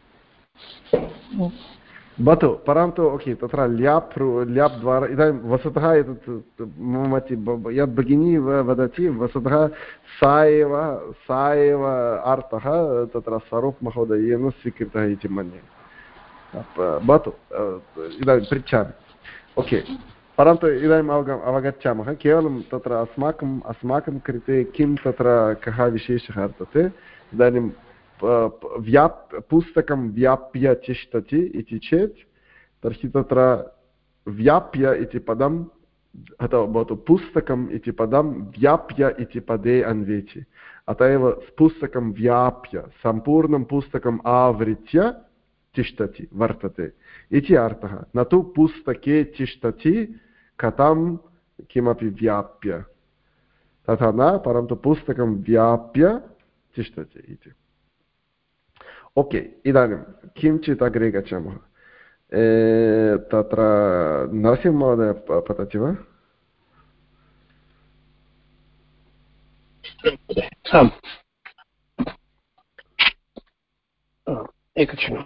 भवतु परन्तु, ओके, तत्र ल्याप् ल्याप् द्वारा, इदानीं वस्तुतः एतत् मम यद् भगिनी वदति वस्तुतः सा एव सा एव अर्थः तत्र स्वरूप् महोदयेन स्वीकृतः इति मन्ये। भवतु इदानीं पृच्छामि ओके परन्तु इदानीम् अवग अवगच्छामः केवलं तत्र अस्माकम् अस्माकं कृते किं तत्र कः विशेषः वर्तते इदानीं व्याप् पुस्तकं व्याप्य तिष्ठति इति चेत् तर्हि तत्र व्याप्य इति पदम् अथवा भवतु पुस्तकम् इति पदं व्याप्य इति पदे अन्वेचि अत एव पुस्तकं व्याप्य सम्पूर्णं पुस्तकम् आवृत्य तिष्ठति, वर्तते। इति अर्थः। न तु पुस्तके तिष्ठति, कथं किमपि व्याप्य। तथा न, परन्तु पुस्तकं व्याप्य तिष्ठति इति। ओके, इदानीं किञ्चित् अग्रे गच्छामः। तत्र नरसिंहमहोदय पतति वा? एकक्षणम्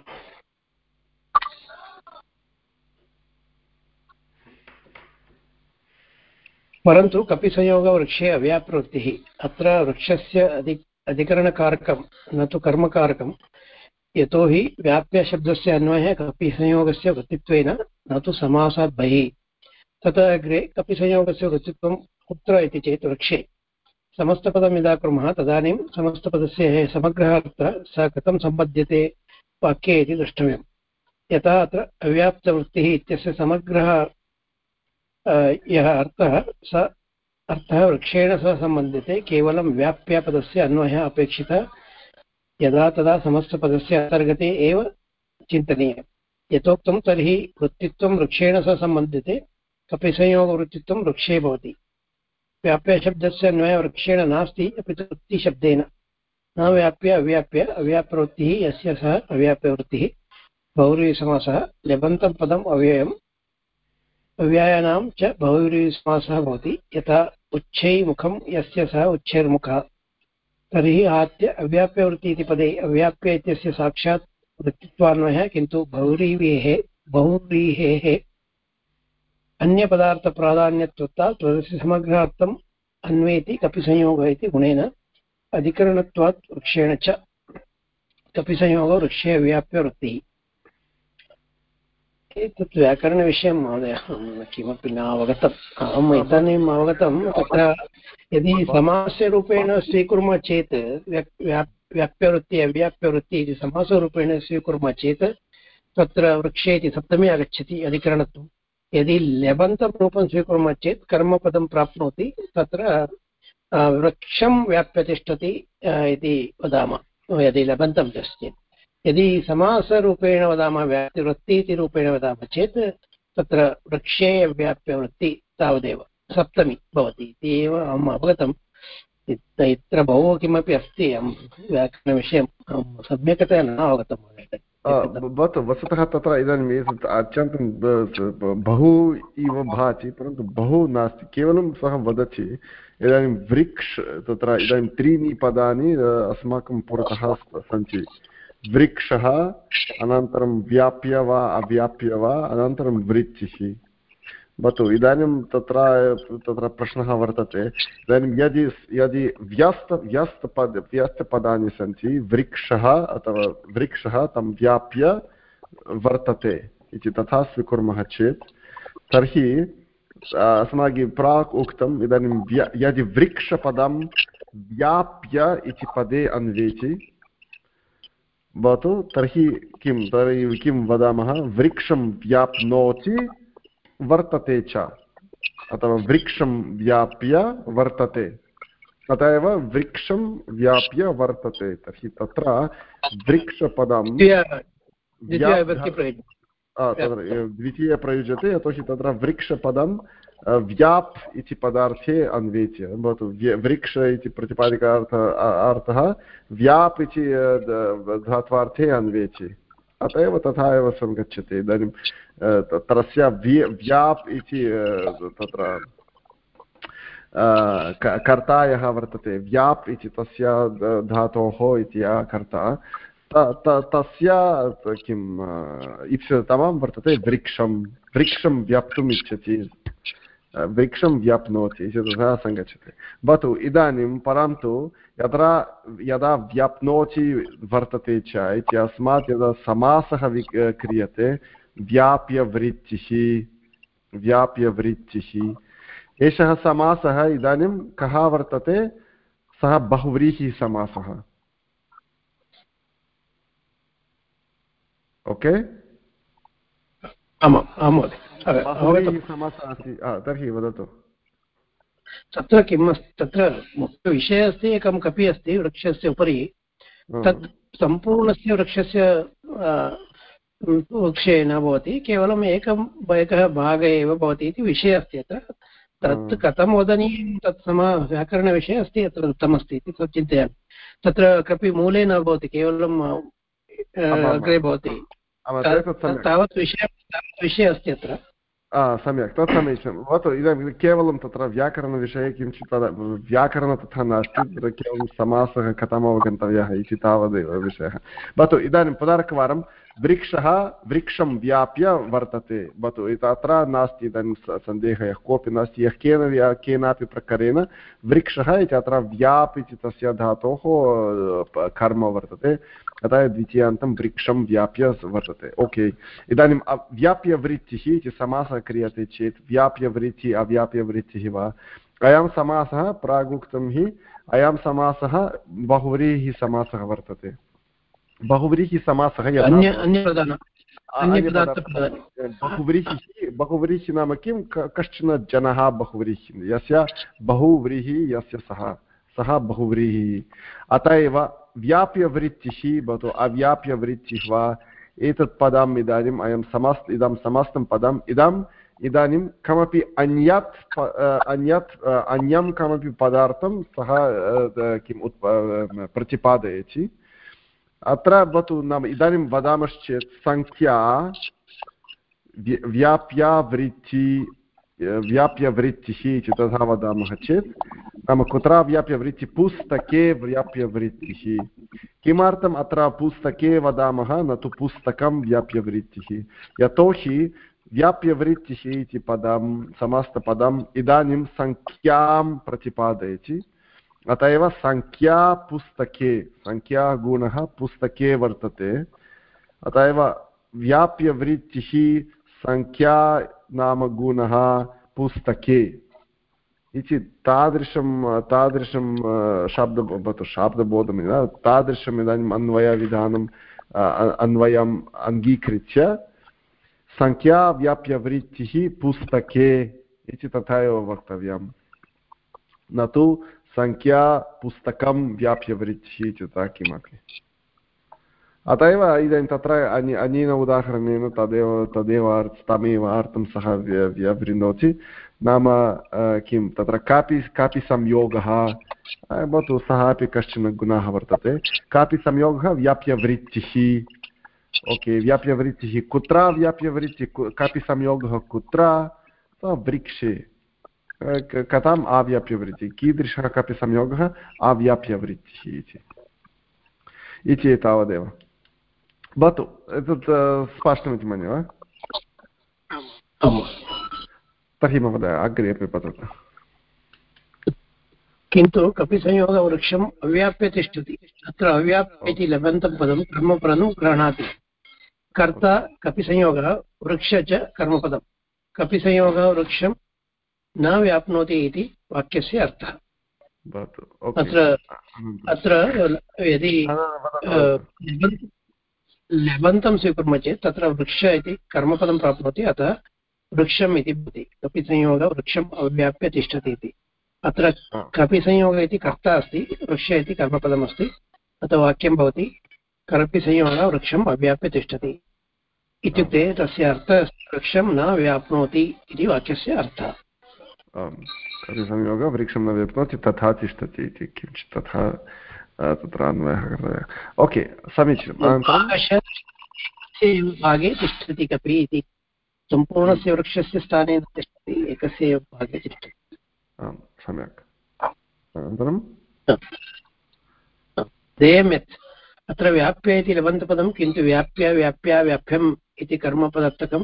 परन्तु कपिसंयोगवृक्षे अव्याप्रवृत्तिः अत्र वृक्षस्य अधि, अधिकरणकारकं, न तु कर्मकारकं, यतोहि व्याप्यशब्दस्य अन्वयः कपिसंयोगस्य वृत्तित्वेन न तु समासात् बहिः। ततः अग्रे कपिसंयोगस्य वृत्तित्वं कुत्र इति चेत् वृक्षे। समस्तपदं यदा कुर्मः तदानीं समस्तपदस्य समग्रः अर्थः सः कथं सम्बध्यते वाक्ये इति द्रष्टव्यं यथा अत्र अव्याप्तवृत्तिः इत्यस्य समग्रः यः अर्थः, स अर्थः वृक्षेण सह सम्बध्यते केवलं व्याप्यपदस्य अन्वयः अपेक्षितः, यदा तदा समस्तपदस्य अन्तर्गते एव चिन्तनीयं यथोक्तं तर्हि वृत्तित्वं वृक्षेण सह सम्बध्यते कपिसंयोगवृत्तित्वं वृक्षे भवति। व्याप्यशब्दस्य अन्वयः वृक्षेण नास्ति, अपि तु वृत्तिशब्देन। न व्याप्य अव्याप्य अव्याप्रवृत्तिः यस्य सः अव्याप्यवृत्तिः। बहुव्रीसमासः लबन्तं पदम् अव्ययम्। अव्यायानां च बहुव्रीसमासः भवति। यथा उच्छैमुखं, यस्य सः उच्छैर्मुखः। तर्हि आहत्य अव्याप्यवृत्ति इति पदे, अव्याप्य इत्यस्य साक्षात् वृत्तित्वान्वयः, किन्तु बहुव्रीहेः बहुव्रीहेः। अन्यपदार्थप्राधान्यत्वत्तात् तदस्य समग्रार्थम् अन्वेति कपिसंयोगः इति गुणेन अधिकरणत्वात् वृक्षेण च कपिसंयोगो वृक्षे अव्याप्यवृत्तिः। एतत् व्याकरणविषयं महोदय, किमपि न अवगतम् अहम् इदानीम् अवगतं, तत्र यदि समासरूपेण स्वीकुर्मः चेत् व्याप्यवृत्ति, अव्याप्यवृत्ति इति समासरूपेण स्वीकुर्मः चेत्, तत्र वृक्षे इति सप्तमी आगच्छति अधिकरणत्वं। यदि लेबन्तं रूपं स्वीकुर्मः चेत्, कर्मपदं प्राप्नोति, तत्र वृक्षं व्याप्य तिष्ठति इति वदामः। यदि लबन्तम् अस्ति चेत् यदि समासरूपेण वदामः व्याप्तिवृत्ति इति रूपेण वदामः चेत् तत्र वृक्षे व्याप्यवृत्ति तावदेव सप्तमी भवति इति एव अहम् अवगतम् इत्र बहु किमपि अस्ति, अहं व्याकरणविषयं सम्यक्तया न अवगतं भवतु, वस्तुतः तत्र इदानीम् एतत् अत्यन्तं बहु इव भाति, परन्तु बहु नास्ति। केवलं सः वदति, इदानीं वृक्ष, तत्र इदानीं त्रीणि पदानि अस्माकं पुरतः सन्ति। वृक्षः अनन्तरं व्याप्य वा अव्याप्य वा अनन्तरं वृत्तिः। भवतु इदानीं तत्र तत्र प्रश्नः वर्तते। इदानीं यदि यदि व्यस्त व्यस्तपद व्यस्तपदानि सन्ति वृक्षः अथवा वृक्षः तं व्याप्य वर्तते इति तथा स्वीकुर्मः चेत् तर्हि अस्माभिः प्राक् उक्तम् इदानीं यदि वृक्षपदं व्याप्य इति पदे अन्वेति भवतु तर्हि किं तर्हि किं वदामः? वृक्षं व्याप्नोति वर्तते च। अथवा वृक्षं व्याप्य वर्तते। अत एव वृक्षं व्याप्य वर्तते तर्हि तत्र वृक्षपदं प्रयुज्यते यतोहि तत्र वृक्षपदं व्याप् इति पदार्थे अन्वेच्य भवतु वृक्ष इति प्रतिपादिकार्थ अर्थः व्याप् इति धात्वार्थे अन्वेच्य अत एव तथा एव सङ्गच्छति इदानीं तस्य व्याप् इति तत्र कर्ता यः वर्तते व्याप् इति तस्य धातोः इति यः कर्ता तस्य किम् इप्सिततमं वर्तते वृक्षं वृक्षं व्याप्तुम् इच्छति वृक्षं व्याप्नोति, इति तथा सङ्गच्छति। भवतु इदानीं परन्तु यत्र यदा व्याप्नोति वर्तते च इत्यस्मात् यदा समासः क्रियते, व्याप्यवृत्तिः व्याप्यवृत्तिः। एषः समासः इदानीं कः वर्तते? सः बहुव्रीहिः समासः। ओके? आमाम् महोदय। समासः अस्ति तर्हि वदतु। तत्र किम् अस्ति? तत्र मुख्यविषयः अस्ति एकं कपि अस्ति वृक्षस्य उपरि। तत् सम्पूर्णस्य वृक्षस्य वृक्षे न भवति केवलम् एकम् एकः भागः एव भवति इति विषयः अस्ति अत्र। तत् कथं वदनीयं? तत् सम व्याकरणविषये अस्ति अत्र दत्तमस्ति इति तत् चिन्तयामि। तत्र कपि मूले न भवति केवलं अग्रे भवति। तावत् विषयः तावत् विषयः अस्ति अत्र। सम्यक् तत् समीचीनं भवतु इदानीं केवलं तत्र व्याकरणविषये किञ्चित् व्याकरणं तथा नास्ति तत्र केवलं समासः कथम् अवगन्तव्यः इति तावदेव विषयः भवतु इदानीं पुनरेकवारं वृक्षः, वृक्षं व्याप्य वर्तते। भवतु तत्र नास्ति इदानीं सन्देहः कोऽपि नास्ति। यः केन केनापि प्रकारेण वृक्षः इति अत्र व्याप् इति तस्य धातोः कर्म वर्तते। अतः द्वितीयान्तं वृक्षं व्याप्य वर्तते। ओके। इदानीं व्याप्यवृत्तिः इति समासः क्रियते चेत् व्याप्यवृत्तिः अव्याप्यवृत्तिः वा? अयं समासः प्रागुक्तं हि, अयं समासः बहुव्रीः समासः वर्तते। बहुव्रीहिसमासः बहुव्रीहिः बहुव्रीहि नाम किं कश्चन जनः बहुव्रीहि यस्य बहुव्रीहि यस्य सः सः बहुव्रीहिः अत एव व्याप्यवृत्तिः भवतु अव्याप्यवृत्तिः वा एतत् पदम् इदानीम् अयं समस्त इदं समस्तं पदम् इदम् इदानीं कमपि अन्यत् अन्यत् अन्यं कमपि पदार्थं सः किम् उत्प प्रतिपादयति अत्र भवतु नाम इदानीं वदामश्चेत् सङ्ख्या व्याप्यावृत्ति व्याप्यवृत्तिः इति तथा वदामः चेत् नाम कुत्र व्याप्यवृत्तिः पुस्तके व्याप्यवृत्तिः किमर्थम् अत्र पुस्तके वदामः न तु पुस्तकं व्याप्यवृत्तिः यतोहि व्याप्यवृत्तिः इति पदं समस्तपदम् इदानीं सङ्ख्यां प्रतिपादयति अत एव सङ्ख्या पुस्तके सङ्ख्यागुणः पुस्तके वर्तते। अत एव व्याप्यवृत्तिः सङ्ख्या नाम गुणः पुस्तके। इति तादृशं तादृशं शब्द, भवतु शाब्दबोधम् तादृशम् इदानीम् अन्वयविधानम् अन्वयम् अङ्गीकृत्य सङ्ख्याव्याप्यवृत्तिः पुस्तके इति तथा एव वक्तव्यं न तु सङ्ख्या पुस्तकं व्याप्यवृत्तिः इत्युक्तः किमपि अत एव इदानीं तत्र अन्य अनेन उदाहरणेन तदेव तदेव तमेव अर्थं सः व्यवृणोति नाम किं तत्र कापि कापि संयोगः भवतु सः अपि कश्चन गुणः वर्तते कापि संयोगः व्याप्यवृत्तिः ओके व्याप्यवृत्तिः कुत्र व्याप्यवृत्तिः कापि संयोगः कुत्र वृक्षे कथाम् आव्याप्यवृत्तिः कीदृशः कापि संयोगः आव्याप्यवृत्तिः इति इति तावदेव भवतु एतत् स्पष्टमिति मन्ये वा तर्हि महोदय अग्रे अपि पततु किन्तु कपिसंयोगवृक्षम् अव्याप्य तिष्ठति अत्र अव्याप्य इति लभन्तं पदं कर्मपदं गृह्णाति कर्ता कपिसंयोगः वृक्ष च कर्मपदं कपिसंयोगः वृक्षं न व्याप्नोति इति वाक्यस्य अर्थः। अत्र अत्र यदि लबन्तं स्वीकुर्मः चेत् तत्र वृक्ष इति कर्मपदं प्राप्नोति अतः वृक्षम् इति भवति। कपिसंयोगः वृक्षम् अव्याप्य तिष्ठति इति। अत्र कपिसंयोगः इति कर्ता अस्ति वृक्ष इति कर्मपदमस्ति अतः वाक्यं भवति कपिसंयोगः वृक्षम् अव्याप्य तिष्ठति। इत्युक्ते तस्य अर्थः वृक्षं न व्याप्नोति इति वाक्यस्य अर्थः। कपिसंयोगः वृक्षं न व्याप्नोति तथा तिष्ठति इति किञ्चित् तथा तत्र अन्वयः कर्तव्यः ओके समीचीनम् भागे तिष्ठति कपि इति सम्पूर्णस्य वृक्षस्य स्थाने न तिष्ठति एकस्य एव भागे तिष्ठति आम् सम्यक् अनन्तरं अत्र व्याप्य इति लबन्तपदं किन्तु व्याप्य व्याप्या व्याप्यम् इति कर्मपदर्थकं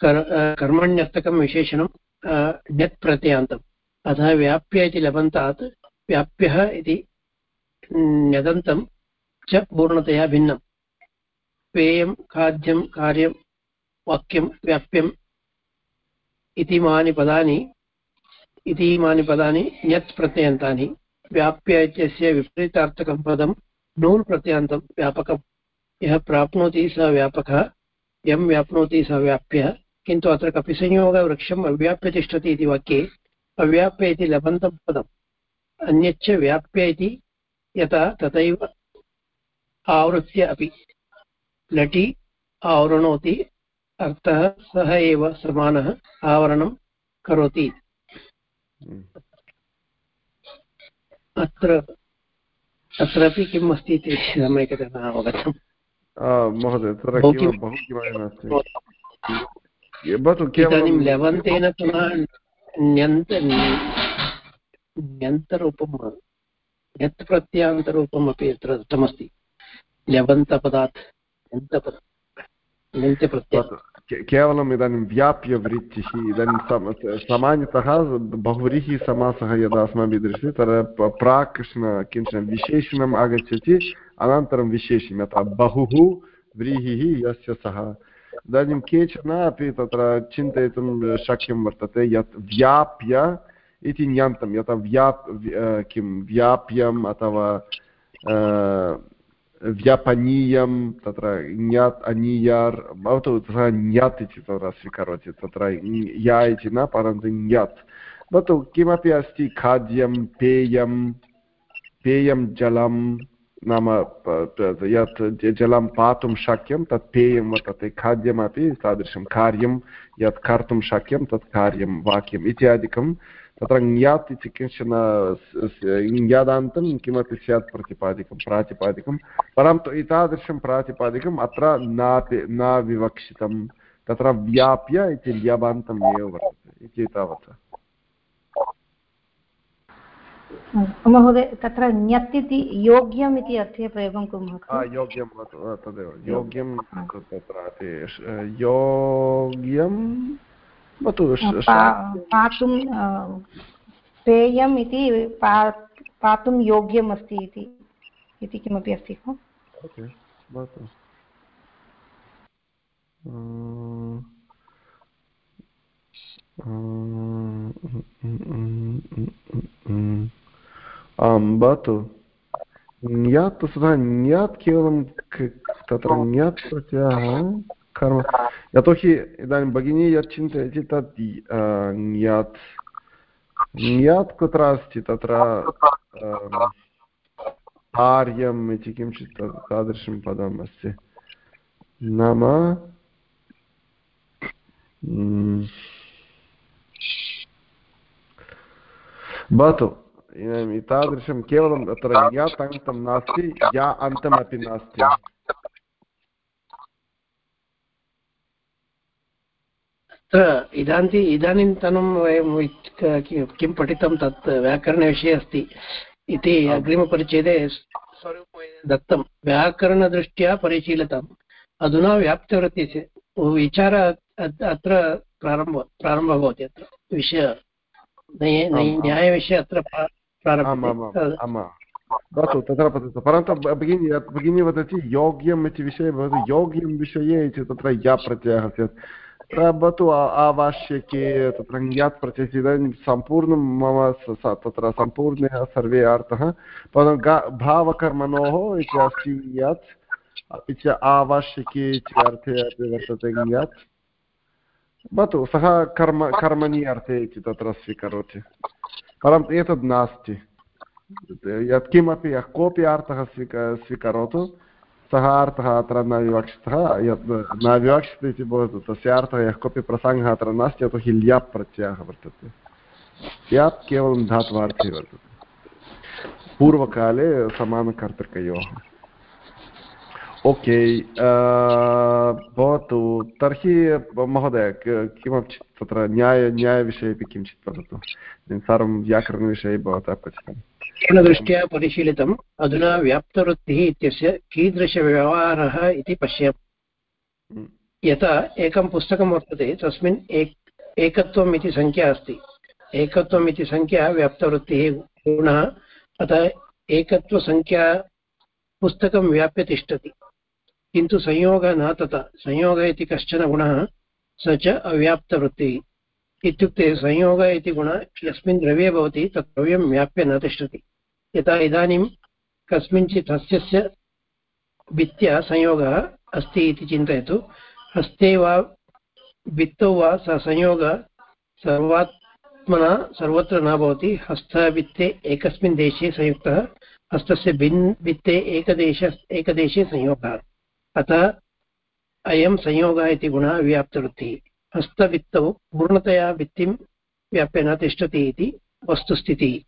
कर्मण्यर्थकं विशेषणं ण्यत् प्रत्ययान्तम् अतः व्याप्य इति लबन्तात् व्याप्यः इति ण्यदन्तं च पूर्णतया भिन्नं पेयं, खाद्यं, कार्यं, वाक्यं, व्याप्यम् इतीमानि पदानि इतीमानि पदानि ण्यत् प्रत्ययन्तानि व्याप्य इत्यस्य विपरीतार्थकं पदं नून् प्रत्ययान्तं व्यापकं यः प्राप्नोति सः व्यापकः, यं व्याप्नोति सः व्याप्यः। किन्तु अत्र कपिसंयोगवृक्षम् अव्याप्य तिष्ठति इति वाक्ये अव्याप्य इति लबन्तं पदम्। अन्यच्च व्याप्य इति यथा तथैव आवृत्य अपि। लटि आवृणोति अर्थः सः एव समानः आवरणं करोति। अत्र अत्रापि किम् अस्ति इति सम्यक्तया न अवगतम् महोदय भवतु इदानीं लवन्तेन पुनः ण्यन्त ण्यन्तरूपं यत् प्रत्ययान्तरूपम् अपि अत्र दत्तमस्ति ल्यवन्तपदात् ण्यन्तपद केवलम् इदानीं व्याप्यवृत्तिः इदानीं सामान्यतः बहुव्रीः समासः यदा अस्माभिः दृश्यते तदा प्राक् किंचन विशेषणम् आगच्छति अनन्तरं विशेषणं यथा बहुः व्रीहिः यस्य सः इदानीं केचन अपि तत्र चिन्तयितुं शक्यं वर्तते यत् व्याप्य इति न्यन्तं यथा व्याप् किं व्याप्यम् अथवा व्यापनीयं तत्र ञात् अनीयार् भवतु तथा ञात् इति तत्र स्वीकरोति तत्र या इति न परन्तु ञात् भवतु किमपि अस्ति खाद्यं पेयं पेयं जलं नाम यत् जलं पातुं शक्यं, तत् पेयं वर्तते खाद्यमपि तादृशं कार्यं, यत् कर्तुं शक्यं, तत् कार्यं, वाक्यम् इत्यादिकं। तत्र ङ्यात् इति किंचन ङ्यादान्तं किमपि स्यात् प्रतिपादिकं, प्रातिपादिकं। परन्तु एतादृशं प्रातिपादिकम् अत्र नापि न विवक्षितं तत्र व्याप्य इति ल्याबान्तम् एव वर्तते, इति तावत् महोदय तत्र ण्यत् इति योग्यम् इति अर्थे प्रयोगं कुर्मः योग्यं तदेव। योग्यं। तत्र योग्यं पातुं पेयम् इति पातुं योग्यम् अस्ति इति इति किमपि अस्ति खलु? आं भवतु ञ्यात् तथा ञ्यात् केवलं तत्र ञ्यात् प्रत्ययः कर्म यतोहि इदानीं भगिनी यत् चिन्तयति तत् ञात् ञात् कुत्र अस्ति तत्र कार्यम् इति किञ्चित् तादृशं पदम् अस्ति नाम भवतु एतादृशं केवलम् अत्र यत् अन्तं नास्ति या अन्तमपि नास्ति तत्र इदानीं इदानीन्तनं वयं किं पठितं तत् व्याकरणविषये अस्ति इति अग्रिमपरिच्छेदे दत्तं व्याकरणदृष्ट्या परिशीलितम् अधुना व्याप्तवृत्ति विचार अत्र प्रारम्भ प्रारम्भः भवति अत्र विषय न्यायविषये अत्र भवतु तत्र पठतु परन्तु भगिनी भगिनी वदति योग्यम् इति विषये भवति योग्यं विषये इति तत्र या प्रत्ययः स्यात् भवतु आवश्यके तत्र ङात् प्रत्ययः इदानीं सम्पूर्णं मम तत्र सम्पूर्णः सर्वे अर्थः परन्तु भावकर्मणोः इति अस्ति ङात् अपि च आवश्यके इति अर्थे अपि वर्तते ङात् भवतु सः कर्म कर्मणि अर्थे इति तत्र स्वीकरोति परन्तु एतद् नास्ति यत्किमपि यः कोऽपि अर्थः स्वीक स्वीकरोतु सः अर्थः अत्र न विवक्षितः यत् न विवक्षितः इति भवतु तस्य अर्थः यः कोऽपि प्रसङ्गः अत्र नास्ति यतोहि ल्याप् प्रत्ययः वर्तते स्यात् केवलं धात्वार्थे वर्तते पूर्वकाले समानकर्तृकयोः ओके भवतु तर्हि महोदय किमपि तत्र न्याय न्यायविषये अपि किञ्चित् वदतु सर्वं व्याकरणविषये भवता पठितम् पूर्णदृष्ट्या परिशीलितम् अधुना व्याप्तवृत्तिः इत्यस्य कीदृशव्यवहारः इति पश्यामः। यथा एकं पुस्तकं वर्तते तस्मिन् एक एकत्वम् इति सङ्ख्या अस्ति एकत्वम् इति सङ्ख्या व्याप्तवृत्तिः गुणः अतः एकत्वसङ्ख्या पुस्तकं व्याप्य तिष्ठति किन्तु संयोगः न तथा। संयोगः इति कश्चन गुणः स च अव्याप्तवृत्तिः। इत्युक्ते संयोगः इति गुणः यस्मिन् द्रव्ये भवति, तत् द्रव्यं व्याप्य न तिष्ठति। यथा इदानीं कस्मिंश्चित् हस्यस्य भित्त्या संयोगः अस्ति इति चिन्तयतु। हस्ते वा भित्तौ वा सः संयोगः सर्वात्मना, सर्वत्र न भवति। हस्तभित्ते एकस्मिन् देशे संयुक्तः। हस्तस्य भिन् भित्ते एकदेश, एकदेशे संयोगः। अतः अयं संयोगः इति गुणः व्याप्तवृत्तिः। हस्तवित्तौ पूर्णतया भित्तिं व्याप्य न तिष्ठति इति वस्तुस्थितिः।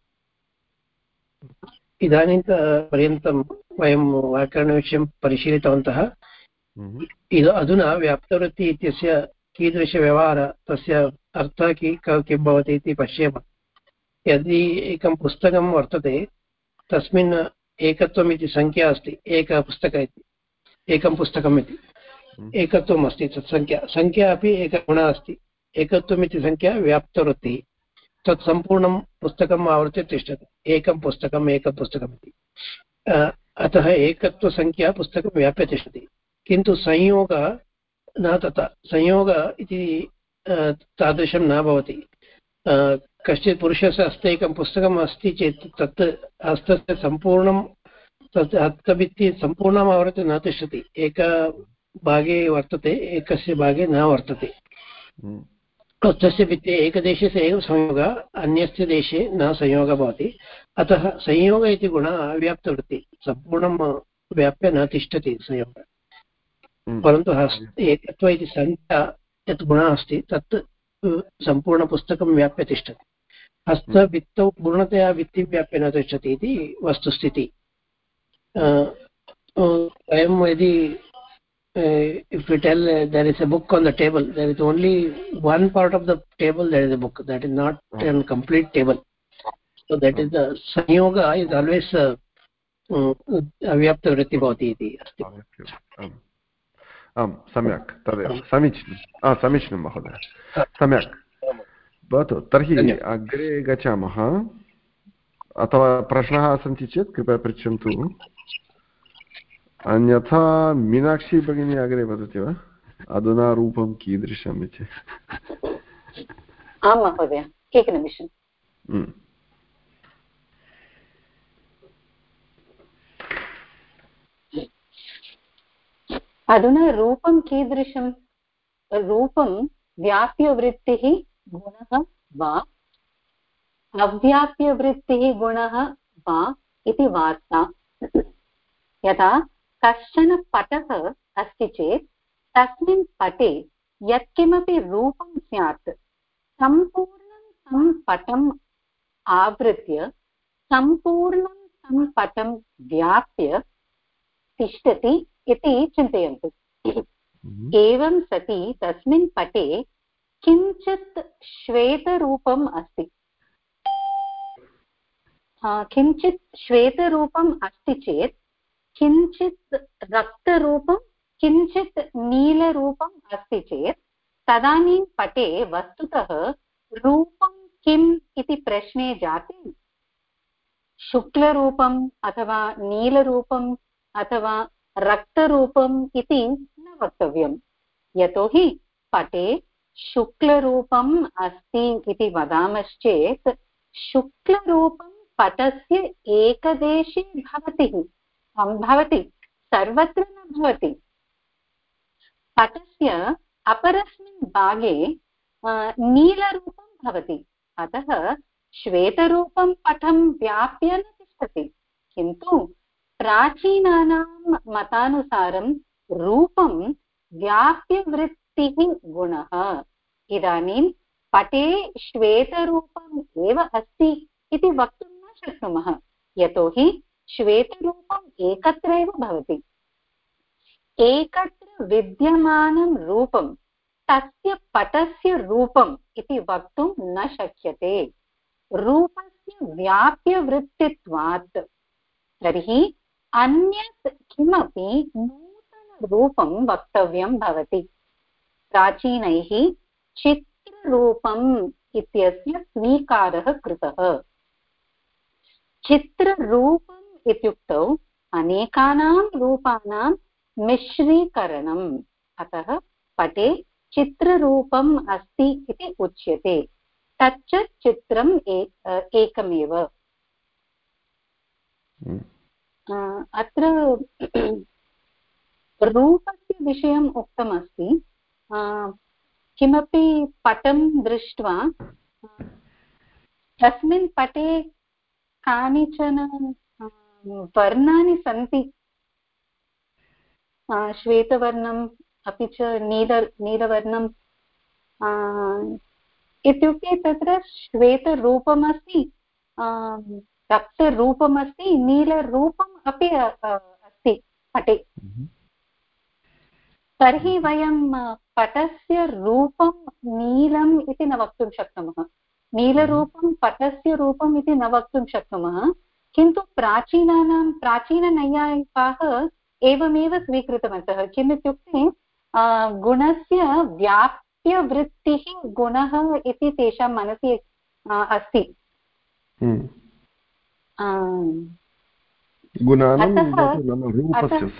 इदानीं पर्यन्तं वयं व्याकरणविषयं परिशीलितवन्तः। इद अधुना व्याप्तवृत्ति इत्यस्य कीदृशव्यवहारः तस्य अर्थः कि किं भवति इति पश्येम। यदि एकं पुस्तकं वर्तते तस्मिन् एकत्वम् इति सङ्ख्या अस्ति एकः पुस्तकः इति। एकं पुस्तकम् इति। एकत्वम् अस्ति तत् सङ्ख्या सङ्ख्या अपि एकगुणः अस्ति। एकत्वम् इति सङ्ख्या व्याप्तवृत्तिः। तत् सम्पूर्णं पुस्तकम् आवृत्य तिष्ठति। एकं पुस्तकम् एकं पुस्तकम् इति अतः एकत्वसङ्ख्या पुस्तकं व्याप्य तिष्ठति। किन्तु संयोगः न तथा। संयोगः इति तादृशं न भवति। कश्चित् पुरुषस्य हस्ते एकं पुस्तकम् अस्ति चेत् तत् हस्तस्य सम्पूर्णं तत् हस्तभित्तिः सम्पूर्णम् आवृत्य न तिष्ठति। एक भागे वर्तते एकस्य भागे न वर्तते। हम्म। तस्य भित्ते एकदेशस्य एव संयोगः अन्यस्य देशे न संयोगः भवति। अतः संयोगः इति गुणः अव्याप्तवृत्ति सम्पूर्णं व्याप्य न तिष्ठति संयोगः। हम्म। परन्तु हस्त एकत्व इति सङ्ख्या यत् गुणः अस्ति तत् सम्पूर्णपुस्तकं व्याप्य तिष्ठति। हस्तभित्तौ पूर्णतया भित्तिं व्याप्य न तिष्ठति इति वस्तुस्थितिः। वयं यदि uh, if we tell uh, there is a book on the table there is only one part of the table there is a book that is not a complete table so that is the sanyoga is always अव्याप्तवृत्ति भवति इति अस्ति आम् सम्यक् तदेव समीचीनं समीचीनं महोदय सम्यक् भवतु तर्हि अग्रे गच्छामः अथवा प्रश्नाः सन्ति चेत् कृपया पृच्छन्तु अन्यथा मीनाक्षी भगिनी अग्रे वदति वा? अधुना रूपं कीदृशम् इति। आं महोदय एकनिमिषम्। हम्म। अधुना रूपं कीदृशं रूपं व्याप्यवृत्तिः गुणः वा? अव्याप्यवृत्तिः गुणः वा इति वार्ता। यथा कश्चन पटः अस्ति चेत् तस्मिन् पटे यत्किमपि रूपं स्यात्। सम्पूर्णं तं पटं आवृत्य सम्पूर्णं तं पटं व्याप्य तिष्ठति इति चिन्तयन्तु। हम्म। एवं सति तस्मिन् पटे किञ्चित् श्वेतरूपम् अस्ति। किञ्चित् श्वेतरूपम् अस्ति चेत् किञ्चित् रक्तरूपं, किञ्चित् नीलरूपम् अस्ति चेत्, तदानीं पटे वस्तुतः रूपं किम् इति प्रश्ने जाते। शुक्लरूपम् अथवा नीलरूपम् अथवा रक्तरूपम् इति न वक्तव्यम् यतोहि पटे शुक्लरूपम् अस्ति इति वदामश्चेत्, शुक्लरूपं पटस्य एकदेशे भवति। भवति, सर्वत्र न भवति। पटस्य अपरस्मिन् भागे नीलरूपं भवति। अतः श्वेतरूपं पटं व्याप्य न तिष्ठति। किन्तु प्राचीनानां मतानुसारं रूपं व्याप्यवृत्तिः गुणः। इदानीं पटे श्वेतरूपम् एव अस्ति इति वक्तुं शक्नुमः। यतोहि श्वेतरूपम् एकत्रैव भवति। एकत्र विद्यमानं रूपं, तस्य पटस्य रूपम् इति वक्तुं न शक्यते। रूपस्य व्याप्यवृत्तित्वात्। तर्हि अन्यत् किमपि नूतनरूपं वक्तव्यं भवति। प्राचीनैः चित्ररूपम् इत्यस्य स्वीकारः कृतः। चित्ररूपम् इत्युक्तौ अनेकानां रूपाणां मिश्रीकरणम्। अतः पटे चित्ररूपम् अस्ति इति उच्यते। तच्च चित्रम् एकमेव। हम्म। अत्र रूपस्य विषयम् उक्तमस्ति। किमपि पटं दृष्ट्वा तस्मिन् पटे कानिचन वर्णानि सन्ति। श्वेतवर्णम् अपि च नील नीलवर्णम्। इत्युक्ते तत्र श्वेतरूपमस्ति रक्तरूपमस्ति नीलरूपम् अपि अस्ति पटे। हम्म। तर्हि वयं पटस्य रूपं नीलम् इति न वक्तुं शक्नुमः। नीलरूपं पटस्य रूपम् इति न वक्तुं शक्नुमः। किन्तु प्राचीनानां प्राचीननैयायिकाः एवमेव स्वीकृतवन्तः किम् इत्युक्ते गुणस्य व्याप्यवृत्तिः गुणः इति तेषां मनसि अस्ति हम्म।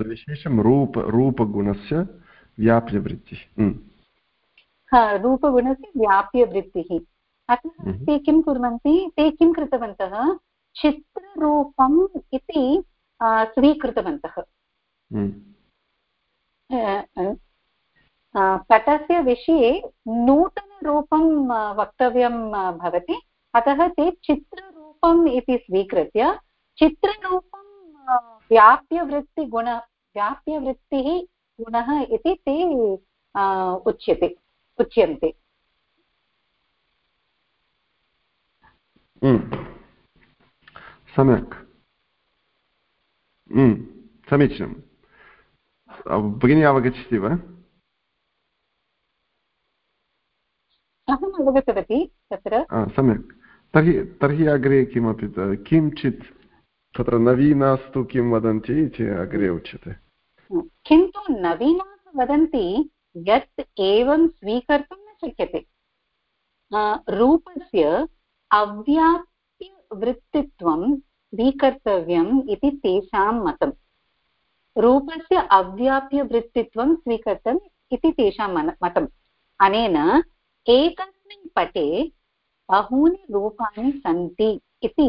विशेषं रूप रूपगुणस्य व्याप्यवृत्तिः हम्म। रूपगुणस्य व्याप्यवृत्तिः अतः हम्म। ते किं कुर्वन्ति ते किं कृतवन्तः चित्ररूपम् इति स्वीकृतवन्तः। हम्म। पटस्य विषये नूतनरूपं वक्तव्यं भवति। अतः ते चित्ररूपम् इति स्वीकृत्य चित्ररूपं व्याप्यवृत्तिगुण व्याप्यवृत्तिः गुणः इति ते उच्यते उच्यन्ते। सम्यक्। समीचीनं भगिनी अवगच्छति वा? अहम् अवगतवती तत्र। सम्यक्। तर्हि तर्हि अग्रे किमपि किञ्चित् तत्र नवीनास्तु किं वदन्ति इति अग्रे उच्यते। किन्तु नवीनाः वदन्ति यत् एवं स्वीकर्तुं न शक्यते। रूपस्य अव्याप्यवृत्तित्वं स्वीकर्तव्यम् इति तेषां मतम् रूपस्य अव्याप्यवृत्तित्वं स्वीकर्तम् इति तेषां मतम् अनेन एकस्मिन् पटे बहूनि रूपाणि सन्ति इति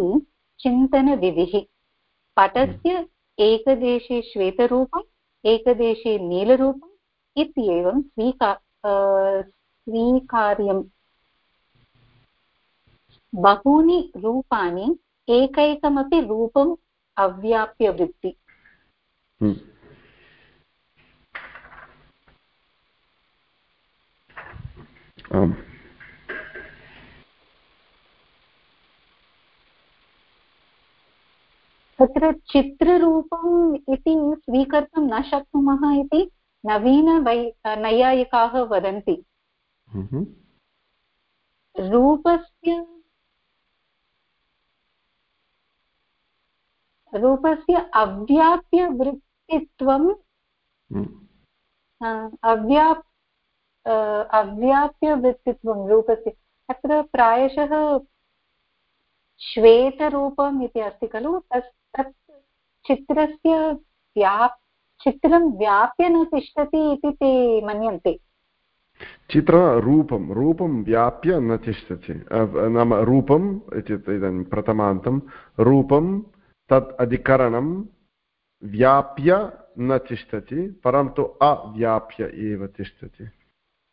चिन्तनविधिः। पटस्य एकदेशे श्वेतरूपम्, एकदेशे नीलरूपम् इत्येवं स्वीका स्वीकार्यम्। बहूनि रूपाणि एकैकमपि रूपम् अव्याप्य वृत्ति हम्म। आम् तत्र चित्ररूपम् इति स्वीकर्तुं न शक्नुमः इति नवीनवै नैयायिकाः वदन्ति हम्म। रूपस्य रूपस्य अव्याप्यवृत्तित्वं हम्म। अव्याप् अव्याप्यवृत्तित्वं रूपस्य अत्र प्रायशः श्वेतरूपम् इति अस्ति खलु तत् तत् चित्रस्य व्याप् चित्रं व्याप्य न तिष्ठति इति ते मन्यन्ते चित्ररूपं रूपं व्याप्य न तिष्ठति नाम रूपम् इत्युक्ते इदानीं प्रथमान्तं रूपं तत् अधिकरणं व्याप्य न तिष्ठति परन्तु अव्याप्य एव तिष्ठति।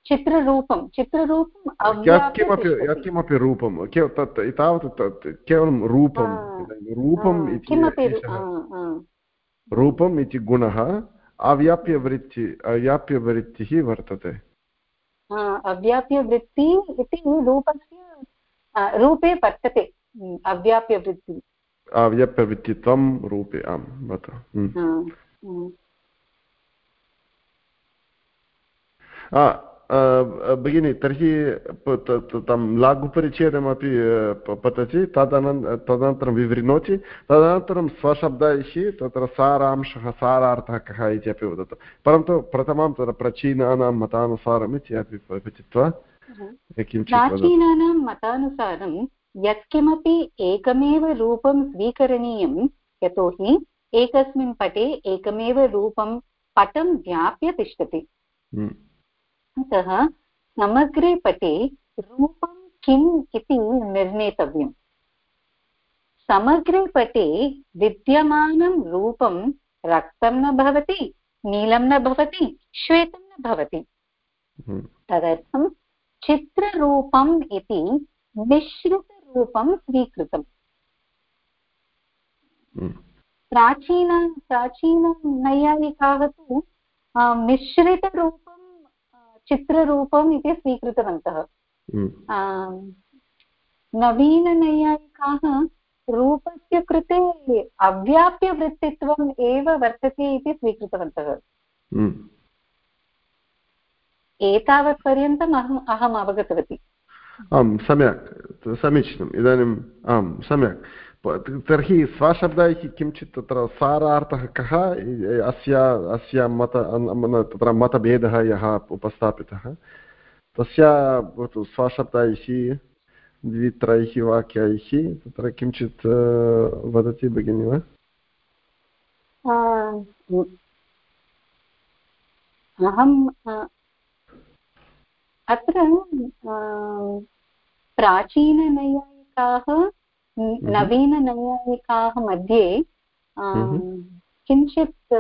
चित्ररूपं चित्ररूपं यत्किमपि यत्किमपि रूपं तत् तावत् तत् केवलं रूपं रूपम् इति रूपम् इति गुणः अव्याप्यवृत्ति अव्याप्यवृत्तिः वर्तते। अव्याप्यवृत्ति इति रूपस्य रूपे वर्तते। अव्याप्यवृत्तिः। अव्यप्रवृत्तित्वं रूपे आं वद भगिनि तर्हि तं लाघुपरिच्छेदमपि पतति। तदनन् तदनन्तरं विवृणोति। तदनन्तरं स्वशब्दैः तत्र सारांशः सारार्थः कः इति अपि वदतु। परन्तु प्रथमं तत्र प्राचीनानां मतानुसारम् इत्यपि पठित्वा किञ्चित् प्राचीनानां मतानुसारं यत्किमपि एकमेव रूपं स्वीकरणीयं यतोहि एकस्मिन् पटे एकमेव रूपं पटं व्याप्य तिष्ठति हम्म। अतः समग्रे पटे रूपं किम् इति निर्णेतव्यम् समग्रे पटे विद्यमानं रूपं रक्तं न भवति नीलं न भवति श्वेतं न भवति हम्म। तदर्थं चित्ररूपम् इति मिश्रित रूपं स्वीकृतम्। प्राचीन प्राचीननैयायिकाः तु मिश्रितरूपं चित्ररूपम् इति स्वीकृतवन्तः हम्म। नवीननैयायिकाः रूपस्य कृते अव्याप्यवृत्तित्वम् एव वर्तते इति स्वीकृतवन्तः हम्म। एतावत्पर्यन्तम् अहम् अहम् अवगतवती आं सम्यक् समीचीनम् इदानीम् आं सम्यक् तर्हि स्वशब्दैः किञ्चित् तत्र सारार्थः कः अस्य अस्य मत तत्र मतभेदः यः उपस्थापितः तस्य भवतु स्वशब्दैः द्वित्रैः वाक्यैः तत्र किञ्चित् वदति भगिनि वा अहं अत्र प्राचीननैयायिकाः हम्म। नवीननैयायिकाः मध्ये हम्म। किञ्चित्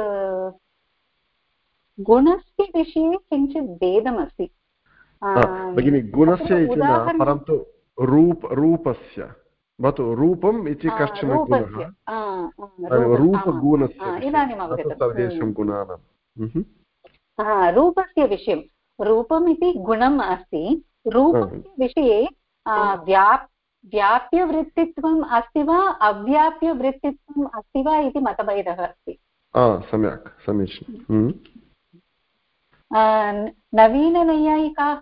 गुणस्य विषये किञ्चित् भेदमस्ति। भगिनि गुणस्य इति न परन्तु रूप रूपस्य भवतु रूपम् इति कश्चन रूपगुणस्य सर्वेषां गुणानां। हम्म। रूपस्य विषयं रूपम् इति गुणम् अस्ति। रूपस्य विषये व्याप् व्याप्यवृत्तित्वम् अस्ति वा अव्याप्यवृत्तित्वम् अस्ति वा इति मतभेदः अस्ति। सम्यक् समीचीनं। हम्म। नवीननैयायिकाः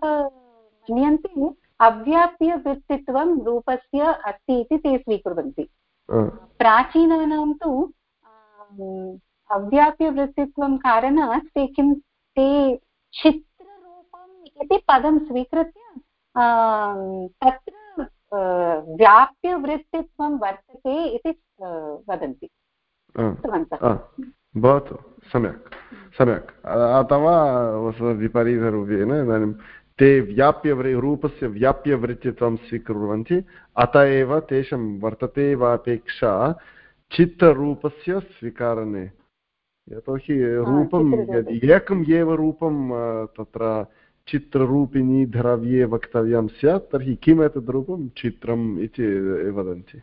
मन्यन्ते अव्याप्यवृत्तित्वं रूपस्य अस्ति इति ते स्वीकुर्वन्ति। प्राचीनानां तु अव्याप्यवृत्तित्वं कारणात् ते किं ते चित् इति पदं स्वीकृत्य तत्र व्याप्यवृत्तित्वं वर्तते इति वदन्ति। भवतु सम्यक् सम्यक्। अथवा विपरीतरूपेण इदानीं ते व्याप्य रूपस्य व्याप्यवृत्तित्वं स्वीकुर्वन्ति अत एव तेषां वर्तते वा अपेक्षा चित्तरूपस्य स्वीकारणे। यतोहि रूपं यदि एकम् एव रूपं तत्र चित्ररूपिणी द्रव्ये वक्तव्यं स्यात्, तर्हि किम् एतद् रूपं चित्रम् इति वदन्ति।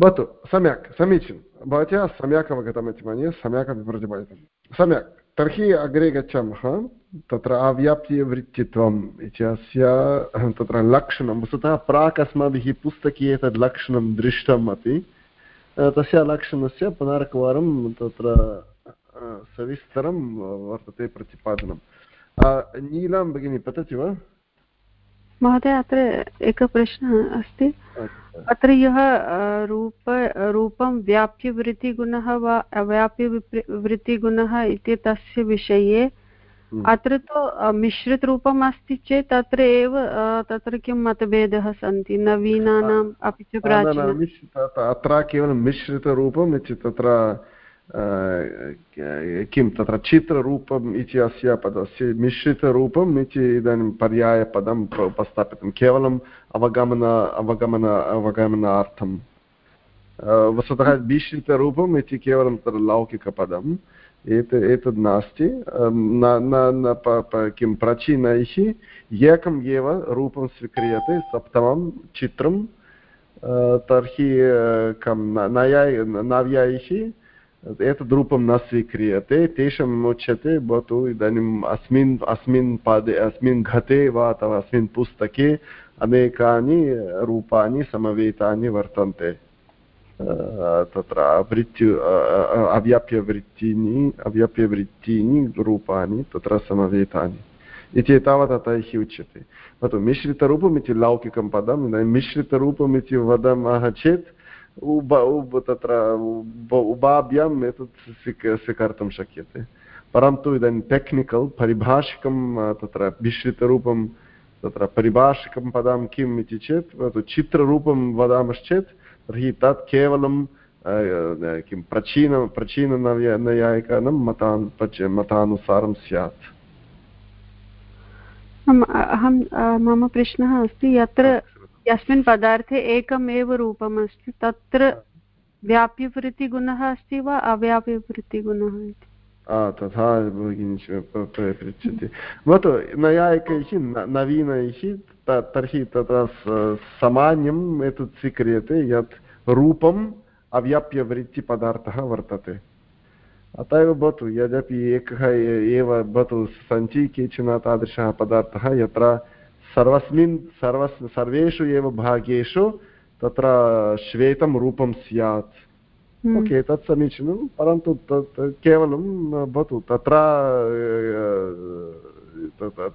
भवतु, सम्यक्, समीचीनं। भवत्या सम्यक् अवगतम् इति मन्ये, सम्यक् अपि प्रतिपादितं सम्यक्, तर्हि अग्रे गच्छामः, तत्र अव्याप्तिवृत्तित्वम् इत्यस्य तत्र लक्षणं, वस्तुतः प्राक् अस्माभिः पुस्तके एतद् लक्षणं दृष्टम् अपि तस्य लक्षणस्य पुनरेकवारं तत्र सविस्तरं वर्तते प्रतिपादनं नीलां भगिनी पतति वा? महोदय अत्र एकः प्रश्नः अस्ति। अत्र यः रूप रूपं व्याप्यवृत्तिगुणः वा अव्याप्यवृत्तिगुणः इति तस्य विषये हम्म। अत्र तु मिश्रितरूपम् अस्ति चेत् तत्र एव तत्र किं मतभेदः सन्ति? नवीनानाम् अपि च अत्र केवलं मिश्रितरूपम् इति तत्र किं तत्र चित्ररूपम् इति अस्य पदस्य मिश्रितरूपम् इति इदानीं पर्यायपदम् उपस्थापितं केवलम् अवगमन अवगमन अवगमनार्थं वस्तुतः मिश्रितरूपम् इति केवलं तत्र लौकिकपदम् एत एतद् नास्ति न किं प्राचीनैः एकम् एव रूपं स्वीक्रियते सप्तमं चित्रं तर्हि कं नयाय नव्यैः एतद् रूपं न स्वीक्रियते तेषाम् उच्यते भवतु इदानीम् अस्मिन् अस्मिन् पादे, अस्मिन् घटे वा अथवा अस्मिन् पुस्तके अनेकानि रूपाणि, समवेतानि वर्तन्ते। तत्र वृत्ति अव्याप्यवृत्तीनि अव्याप्यवृत्तीनि रूपाणि, तत्र समवेतानि। इति तावत् तैः उच्यते। भवतु मिश्रितरूपम् इति लौकिकं पदम्, इदानीं मिश्रितरूपम् इति वदामः चेत् उब तत्र उभाभ्याम् एतत् स्वीकर्तुं शक्यते परन्तु इदानीं टेक्निकल् परिभाषिकं तत्र मिश्रितरूपं तत्र परिभाषिकं पदं किम् इति चेत् चित्ररूपं वदामश्चेत् तर्हि तत् केवलं किं प्रचीन प्रचीननव्य नैयायिकानां मतान् मतानुसारं स्यात् अहं मम प्रश्नः अस्ति यत्र यस्मिन् पदार्थे एकमेव रूपम् अस्ति तत्र व्याप्यवृत्तिगुणः अस्ति वा अव्याप्यवृत्तिगुणः इति? तथा पृच्छति। भवतु नैयायिकैः नवीनैः तर्हि तत्र सामान्यम् एतत् स्वीक्रियते यत् रूपम् अव्याप्यवृत्तिपदार्थः वर्तते। अतः एव भवतु यद्यपि एकः एव भवतु सन्ति केचन तादृशः पदार्थः यत्र सर्वस्मिन् सर्व सर्वेषु एव भागेषु तत्र श्वेतं रूपं स्यात् हम्म। ओके तत् समीचीनं परन्तु तत् केवलं भवतु तत्र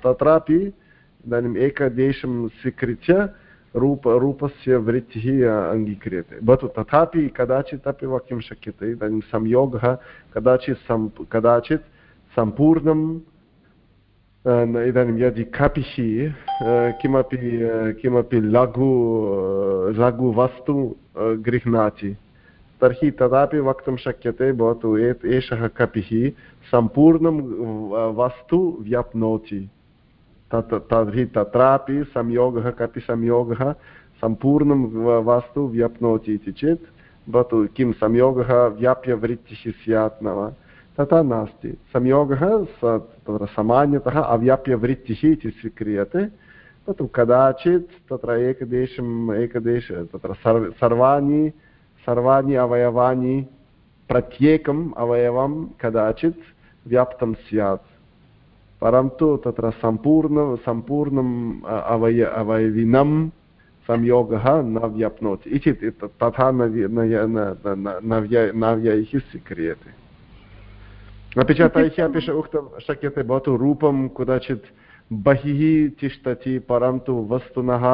तत्रापि इदानीम् एकदेशं स्वीकृत्य रूप रूपस्य वृत्तिः अङ्गीक्रियते भवतु तथापि कदाचित् अपि वक्तुं शक्यते इदानीं संयोगः कदाचित् सम् कदाचित् सम्पूर्णं इदानीं यदि कपिः किमपि किमपि लघु लघुवस्तु गृह्णाति तर्हि तदापि वक्तुं शक्यते भवतु एषः कपिः सम्पूर्णं वस्तु व्याप्नोति तत् तर्हि तत्रापि संयोगः कपिसंयोगः सम्पूर्णं वस्तु व्याप्नोति इति चेत् भवतु किं संयोगः व्याप्यवृत्तिः स्यात् न वा तथा नास्ति। संयोगः तत्र सामान्यतः अव्याप्यवृत्तिः इति स्वीक्रियते। तत्र कदाचित् तत्र एकदेशम् एकदेश, तत्र सर्व, सर्वाणि सर्वाणि अवयवानि, प्रत्येकम् अवयवं कदाचित् व्याप्तं स्यात्। परन्तु तत्र सम्पूर्ण, सम्पूर्णम् अवय अवयविनं संयोगः न व्याप्नोति। इति तथा नव्यैः स्वीक्रियते। अपि च तैः अपि उक्तं शक्यते भवतु रूपं कुत्रचित् बहिः तिष्ठति परन्तु वस्तुनः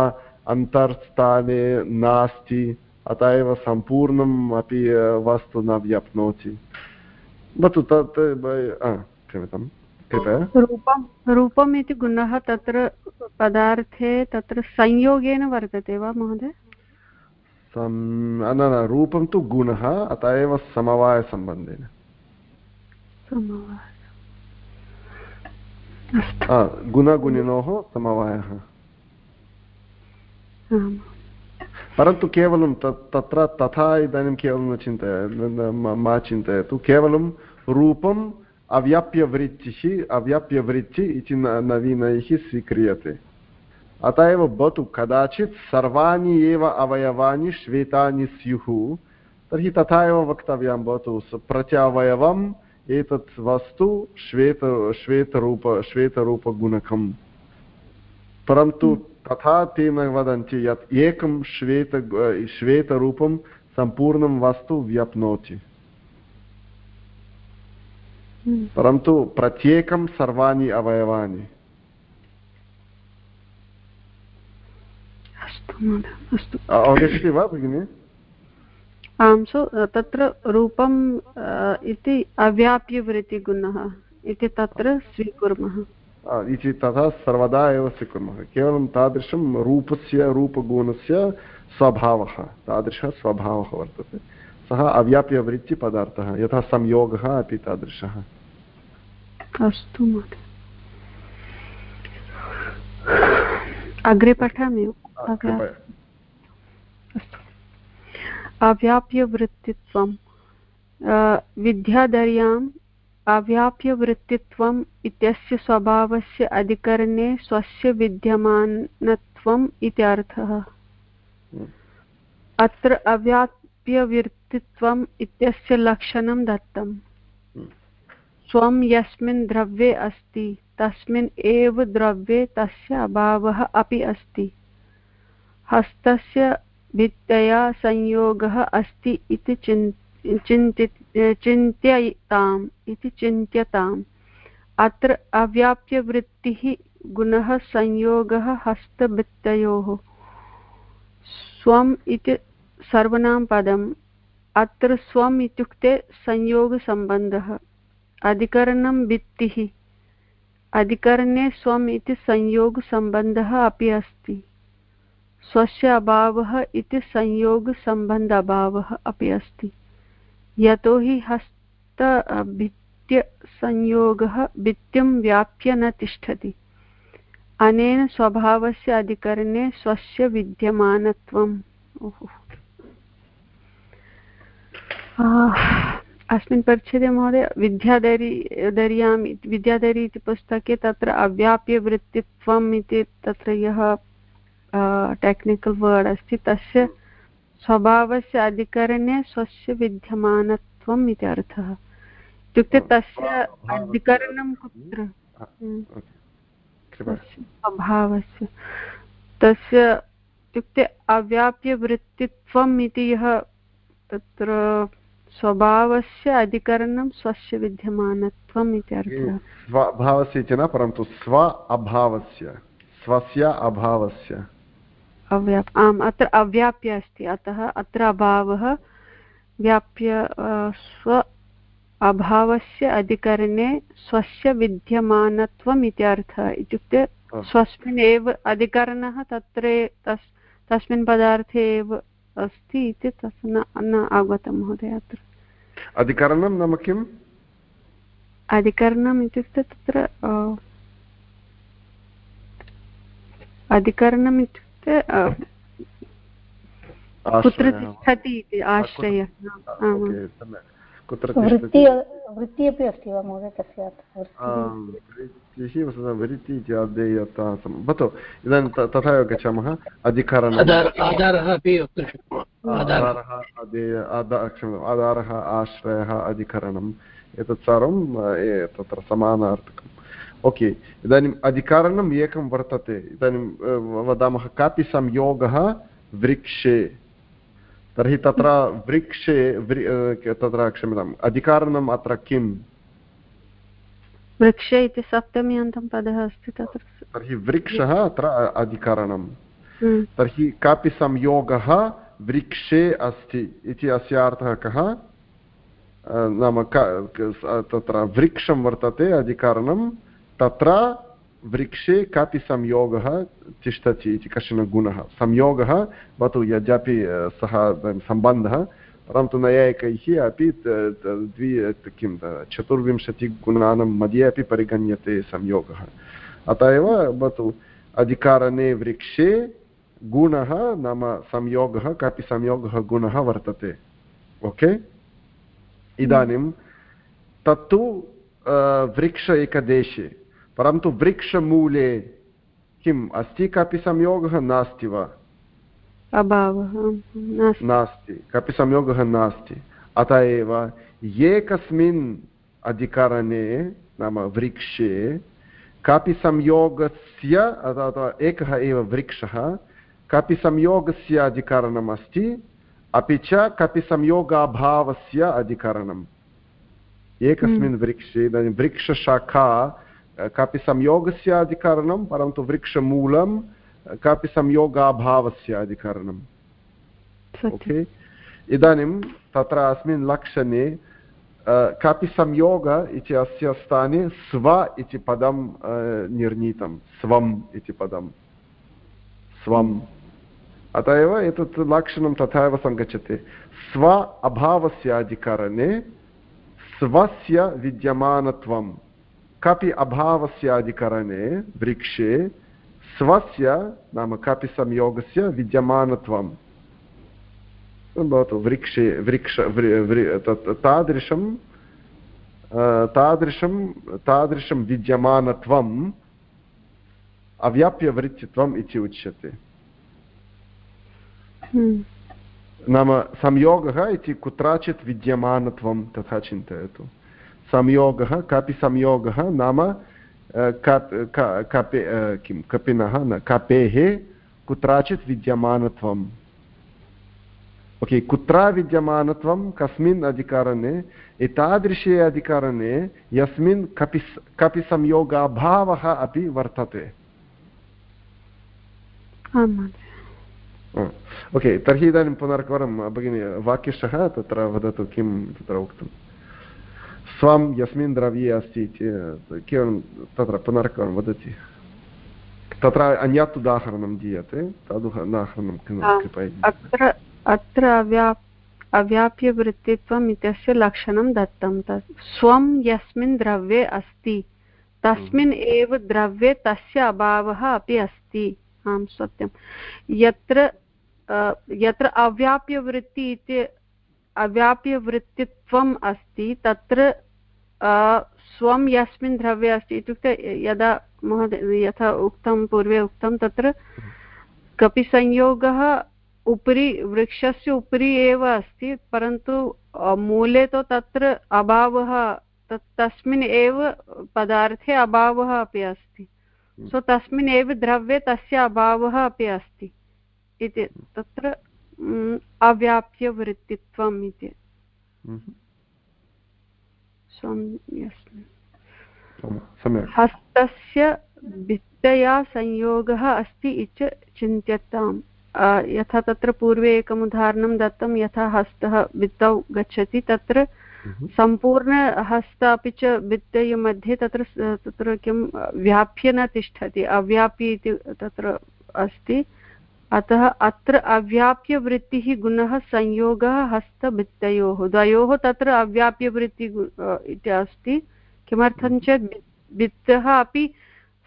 अन्तर्स्थाने नास्ति अतः एव सम्पूर्णम् अपि वस्तु न व्याप्नोति भवतु तत् क्षम्यतां कृपया रूपं रूपम् इति गुणः तत्र पदार्थे तत्र संयोगेन वर्तते वा महोदय न न रूपं तु गुणः अतः एव समवायसम्बन्धेन गुणगुणिनोः समवायः परन्तु केवलं तत्र तथा इदानीं केवलं न चिन्तय मा चिन्तयतु केवलं रूपम् अव्याप्यवृत्तिः अव्याप्यवृत्ति इति नवीनैः स्वीक्रियते अत एव भवतु कदाचित् सर्वाणि एव अवयवानि श्वेतानि स्युः तर्हि तथा एव वक्तव्यं भवतु प्रत्यवयवं एतत् वस्तु श्वेत श्वेतरूप श्वेतरूपगुणकं परन्तु तथा ते न वदन्ति यत् एकं श्वेत श्वेतरूपं सम्पूर्णं वस्तु व्याप्नोति। हम्म। परन्तु प्रत्येकं सर्वाणि अवयवानि। अवगच्छति वा भगिनि? आं सो तत्र रूपम् इति अव्याप्यवृत्तिगुणः इति तत्र स्वीकुर्मः। इति तथा सर्वदा एव स्वीकुर्मः। केवलं तादृशं रूपस्य रूपगुणस्य स्वभावः तादृशः स्वभावः वर्तते। सः अव्याप्यवृत्तिपदार्थः यथा संयोगः अपि तादृशः। अस्तु अग्रे पठामि। अस्तु। अव्याप्यवृत्तित्वं विद्याधर्याम् अव्याप्यवृत्तित्वम् इत्यस्य स्वभावस्य अधिकरणे स्वस्य विद्यमानत्वम् इत्यर्थः हम्म। अत्र अव्याप्यवृत्तित्वम् इत्यस्य लक्षणं दत्तम् हम्म। स्वं यस्मिन् द्रव्ये अस्ति तस्मिन् एव द्रव्ये तस्य अभावः अपि अस्ति हस्तस्य भित्तया संयोगः अस्ति इति चिन्ति चिन्त्यताम् इति चिन्त्यताम्। अत्र अव्याप्यवृत्तिः गुणः संयोगः हस्तभित्तयोः स्वम् इति सर्वनामपदम् अत्र स्वम् इत्युक्ते संयोगसम्बन्धः। अधिकरणं भित्तिः अधिकरणे स्वम् इति संयोगसम्बन्धः अपि अस्ति। स्वस्य अभावः इति संयोगसम्बन्ध अभावः अपि अस्ति। यतोहि हस्तभित्यसंयोगः भित्तिं व्याप्य न तिष्ठति। अनेन स्वभावस्य अधिकरणे स्वस्य विद्यमानत्वम्। अस्मिन् परिच्छेदे महोदय, विद्याधरी दर्यां विद्याधरी इति पुस्तके तत्र अव्याप्यवृत्तित्वम् इति तत्र यः टेक्निकल् वर्ड् अस्ति तस्य स्वभावस्य अधिकरणे स्वस्य विद्यमानत्वम् इति अर्थः इत्युक्ते तस्य अधिकरणं कुत्र अभावस्य तस्य इत्युक्ते अव्याप्यवृत्तित्वम् इति यः तत्र स्वभावस्य अधिकरणं स्वस्य विद्यमानत्वम् इति अर्थः स्वभावस्य इति न परन्तु स्व अभावस्य स्वस्य अभावस्य अव्याप् आम् अत्र अव्याप्य अस्ति। अतः अत्र अभावः व्याप्य स्व अभावस्य अधिकरणे स्वस्य विद्यमानत्वम् इति अर्थः। इत्युक्ते स्वस्मिन् एव अधिकरणः तत्र तस् तस्मिन् पदार्थे एव अस्ति इति तत् न न आगतं महोदय अत्र। अधिकरणं नाम किम्? अधिकरणम् इत्युक्ते तत्र अधिकरणम् इत्युक्ते कुत्र तिष्ठति इति आश्रयः कुत्र वृत्ति अपि अस्ति वा महोदय तस्य वृत्तिः वृत्ति भवतु इदानीं तथा एव गच्छामः। अधिकरणम् आधारः अपि आधारः। आधारः आश्रयः अधिकरणम् एतत् सर्वं तत्र समानार्थकम्। ओके इदानीम् अधिकरणम् एकं वर्तते इदानीं वदामः कापि संयोगः वृक्षे तर्हि तत्र वृक्षे तत्र क्षम्यताम् अधिकारणम् अत्र किम् वृक्षे इति सप्तम्यन्तं पदः अस्ति तत्र तर्हि वृक्षः अत्र अधिकरणं। तर्हि कापि संयोगः वृक्षे अस्ति इति अस्य अर्थः कः नाम तत्र वृक्षं वर्तते अधिकरणं तत्र वृक्षे कापि संयोगः तिष्ठति इति कश्चन गुणः। संयोगः भवतु यद्यपि सः सम्बन्धः, परन्तु नैयायिकैः अपि द्वि किं चतुर्विंशतिगुणानां मध्ये अपि परिगण्यते संयोगः। अतः एव भवतु अधिकारणे वृक्षे गुणः नाम संयोगः कापि संयोगः गुणः वर्तते। ओके? इदानीं तत्तु वृक्ष एकदेशे परन्तु वृक्षमूले किम् अस्ति कापि संयोगः नास्ति वा अभावः नास्ति कापि संयोगः नास्ति अतः एव एकस्मिन् अधिकरणे नाम वृक्षे कापि संयोगस्य अथवा एकः एव वृक्षः कापि संयोगस्य अधिकरणम् अस्ति अपि च कपि संयोगाभावस्य अधिकरणम् एकस्मिन्। वृक्षे इदानीं वृक्षशाखा कापि संयोगस्य अधिकरणं परन्तु वृक्षमूलं कापि संयोगाभावस्य अधिकरणम् ओके इदानीं तत्र अस्मिन् लक्षणे कापि संयोग इति अस्य स्थाने स्व इति पदं निर्णीतं स्वम् इति पदं स्वम् अत एव एतत् लक्षणं तथा एव सङ्गच्छति स्व अभावस्य अधिकरणे स्वस्य विद्यमानत्वं कापि अभावस्य अधिकरणे वृक्षे स्वस्य नाम कापि संयोगस्य विद्यमानत्वं भवतु वृक्षे वृक्ष तादृशं तादृशं तादृशं विद्यमानत्वम् अव्याप्यवृत्तित्वम् इति उच्यते। नाम संयोगः इति कुत्रचित् विद्यमानत्वं तथा चिन्तयतु संयोगः कापि संयोगः नाम कपे किं कपिनः न कपेः कुत्रचित् विद्यमानत्वम् ओके कुत्र विद्यमानत्वं कस्मिन् अधिकरणे एतादृशे अधिकरणे यस्मिन् कपि कपि संयोगाभावः अपि वर्तते ओके तर्हि इदानीं पुनर्कवारं भगिनि वाक्यशः तत्र वदतु किं तत्र उक्तं स्वं यस्मिन् द्रव्ये अस्ति केवलं तत्र पुनर्कवारं वदति तत्र अन्यत् उदाहरणं दीयते तद् कृपया अत्र अत्र अव्याप् अव्याप्यवृत्तित्वम् इत्यस्य लक्षणं दत्तं तत् स्वं यस्मिन् द्रव्ये अस्ति तस्मिन् एव द्रव्ये तस्य अभावः अपि अस्ति आं सत्यं यत्र यत्र अव्याप्यवृत्ति इति अव्याप्यवृत्तित्वम् अस्ति तत्र स्वं यस्मिन् द्रव्ये अस्ति इत्युक्ते यदा महोदय यथा उक्तं पूर्वे उक्तं तत्र कपि संयोगः उपरि वृक्षस्य उपरि एव अस्ति परन्तु मूले तु तत्र अभावः तस्मिन् एव पदार्थे अभावः अपि अस्ति। सो तस्मिन् एव द्रव्ये तस्य अभावः अपि अस्ति। इति तत्र अव्याप्यवृत्तित्वम् इति। हस्तस्य भित्तया संयोगः अस्ति इति चिन्त्यताम् यथा तत्र पूर्वे एकम् उदाहरणं दत्तं यथा हस्तः भित्तौ गच्छति तत्र सम्पूर्णहस्त अपि च भित्तयोः तत्र तत्र किं व्याप्य न तिष्ठति अव्यापी इति तत्र अस्ति अतः अत्र अव्याप्यवृत्तिः गुणः संयोगः हस्तभित्तयोः द्वयोः तत्र अव्याप्यवृत्ति इति अस्ति। किमर्थं चेत् भित्तः अपि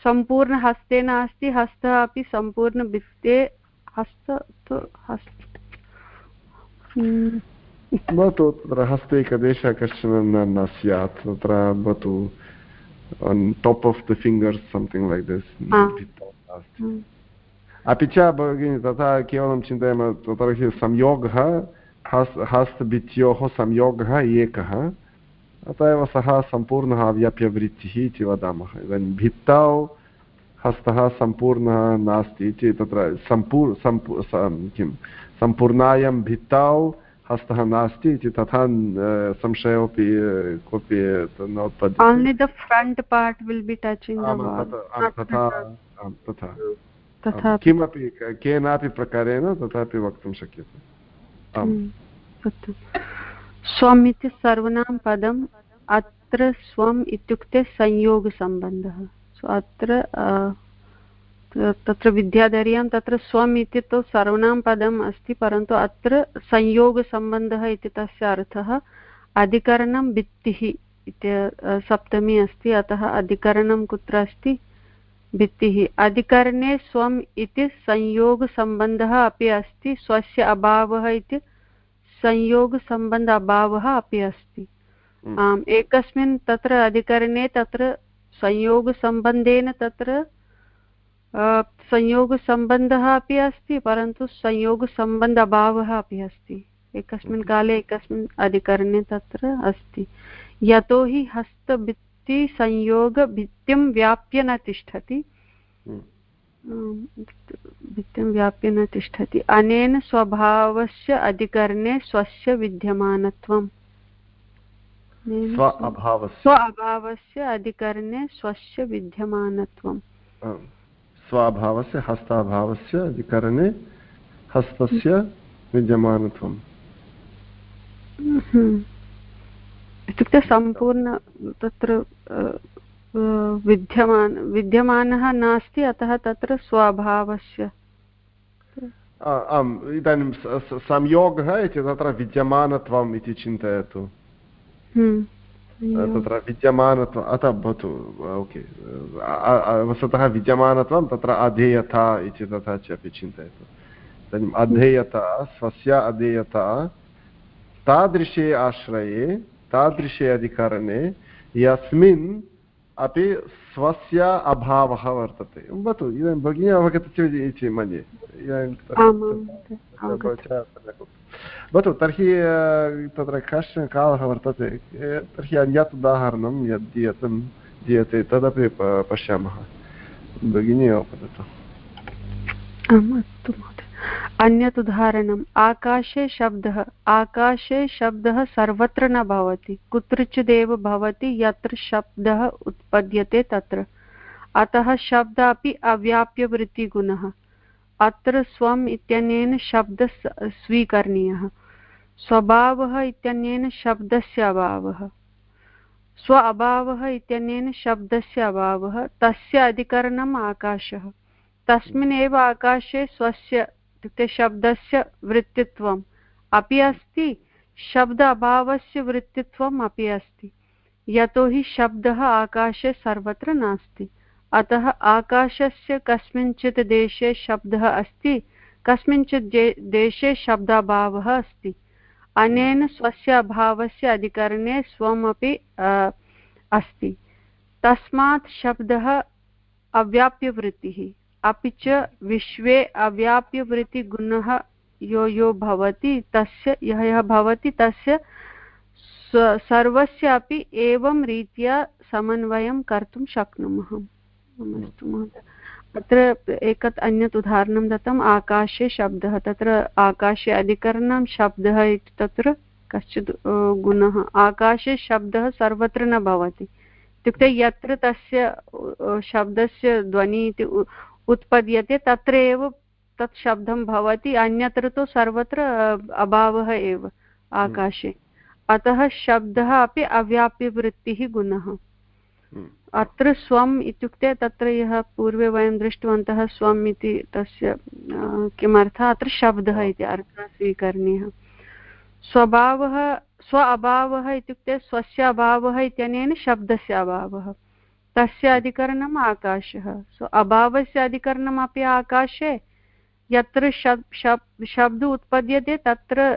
सम्पूर्णहस्ते नास्ति हस्तः अपि सम्पूर्णभित्ते हस्त तु हस्त भवतु तत्र हस्ते एकदेशः कश्चन न स्यात्। तत्र भवतु top of the fingers something like this. अपि च भगिनि तथा केवलं चिन्तयामः तर्हि संयोगः हस् हस्तभित्योः संयोगः एकः अत एव सः सम्पूर्णः अव्याप्यवृत्तिः इति वदामः इदानीं भित्तौ हस्तः सम्पूर्णः नास्ति इति तत्र सम्पूर् सम्पू किं सम्पूर्णायां भित्तौ हस्तः नास्ति इति तथा संशयोपि कोऽपि तथा तथा किमपि केनापि प्रकारेण तथापि वक्तुं शक्यते। स्वम् इति सर्वनां पदम् अत्र स्वम् इत्युक्ते संयोगसम्बन्धः। अत्र तत्र विद्याधर्यां तत्र स्वम् इति तु सर्वनां पदम् अस्ति परन्तु अत्र संयोगसम्बन्धः इति तस्य अर्थः अधिकरणं भित्तिः इति सप्तमी अस्ति अतः अधिकरणं कुत्र अस्ति? भित्तिः अधिकरणे स्वम् इति संयोगसम्बन्धः अपि अस्ति स्वस्य अभावः इति संयोगसम्बन्ध अभावः अपि अस्ति हम्म। आम् एकस्मिन् तत्र अधिकरणे तत्र संयोगसम्बन्धेन तत्र संयोगसम्बन्धः अपि अस्ति परन्तु संयोगसम्बन्ध अभावः अपि अस्ति एकस्मिन् हम्म। काले एकस्मिन् अधिकरणे तत्र अस्ति यतोहि हस्तभित् भित्तिसंयोगभित्तिं व्याप्य न तिष्ठति। भित्तिं व्याप्य न तिष्ठति। अनेन स्वभावस्य अधिकरणे स्वस्य विद्यमानत्वम्। स्व अभावस्य। अधिकरणे स्वस्य विद्यमानत्वं स्वाभावस्य हस्ताभावस्य अधिकरणे हस्तस्य विद्यमानत्वम्। हम्म। इत्युक्ते सम्पूर्ण तत्र विद्यमान विद्यमानः नास्ति अतः तत्र स्वभावस्य। आम् इदानीं संयोगः इति तत्र विद्यमानत्वम् इति चिन्तयतु। हम्म। तत्र विद्यमानत्वम् अतः भवतु ओके। वस्तुतः विद्यमानत्वं तत्र अधेयता इति तथा च अपि चिन्तयतु। इदानीम् अधेयता स्वस्य अधेयता तादृशे आश्रये तादृशे अधिकरणे यस्मिन् अपि स्वस्य अभावः वर्तते। भवतु इदानीं भगिनी अवगतस्य इति मन्ये। भवतु तर्हि तत्र कश्चन कालः वर्तते? तर्हि अन्यत् उदाहरणं यद् दीयतं दीयते तदपि पश्यामः। भगिनी वदतु। अस्तु महोदय। अन्यत् उदाहरणम् आकाशे शब्दः आकाशे शब्दः सर्वत्र न भवति, कुत्रचिदेव भवति, यत्र शब्दः उत्पद्यते तत्र। अतः शब्दः अपि अव्याप्यवृत्तिगुणः। अत्र स्वम् इत्यनेन शब्दः स्वीकरणीयः। स्वभावः इत्यनेन शब्दस्य अभावः। स्व अभावः इत्यनेन शब्दस्य अभावः। तस्य अधिकरणम् आकाशः। तस्मिन् एव आकाशे स्वस्य इत्युक्ते शब्दस्य वृत्तित्वम् अपि अस्ति शब्द अभावस्य वृत्तित्वम् अपि अस्ति। यतोहि शब्दः आकाशे सर्वत्र नास्ति। अतः आकाशस्य कस्मिंश्चित् देशे शब्दः अस्ति, कस्मिंश्चित् देशे शब्दाभावः अस्ति। अनेन स्वस्य अभावस्य अधिकरणे स्वमपि अस्ति। तस्मात् शब्दः अव्याप्यवृत्तिः। अपि च विश्वे अव्याप्यवृत्तिगुणः यो यो भवति, तस्य यः यः भवति, तस्य सर्वस्यापि एवं रीत्या समन्वयं कर्तुं शक्नुमः। अस्तु महोदय। अत्र एकत् अन्यत् उदाहरणं दत्तम्, आकाशे शब्दः। तत्र आकाशे अधिकरणं शब्दः इति तत्र कश्चित् गुणः। आकाशे शब्दः सर्वत्र न भवति। इत्युक्ते यत्र तस्य शब्दस्य ध्वनिः इति उत्पद्यते तत्र एव तत् शब्दं भवति अन्यत्र तु सर्वत्र अभावः एव आकाशे। अतः शब्दः अपि अव्याप्यवृत्तिः गुणः। हम्म। अत्र स्वम् इत्युक्ते तत्र यः पूर्वे वयं दृष्टवन्तः स्वम् इति तस्य किमर्थः अत्र शब्दः इति अर्थः स्वीकरणीयः। स्वभावः स्व अभावः इत्युक्ते स्वस्य अभावः इत्यनेन शब्दस्य अभावः। तस्य अधिकरणम् आकाशः। सो अभावस्य अधिकरणमपि आकाशे। यत्र शब् शब्, शब्द उत्पद्यते, तत्र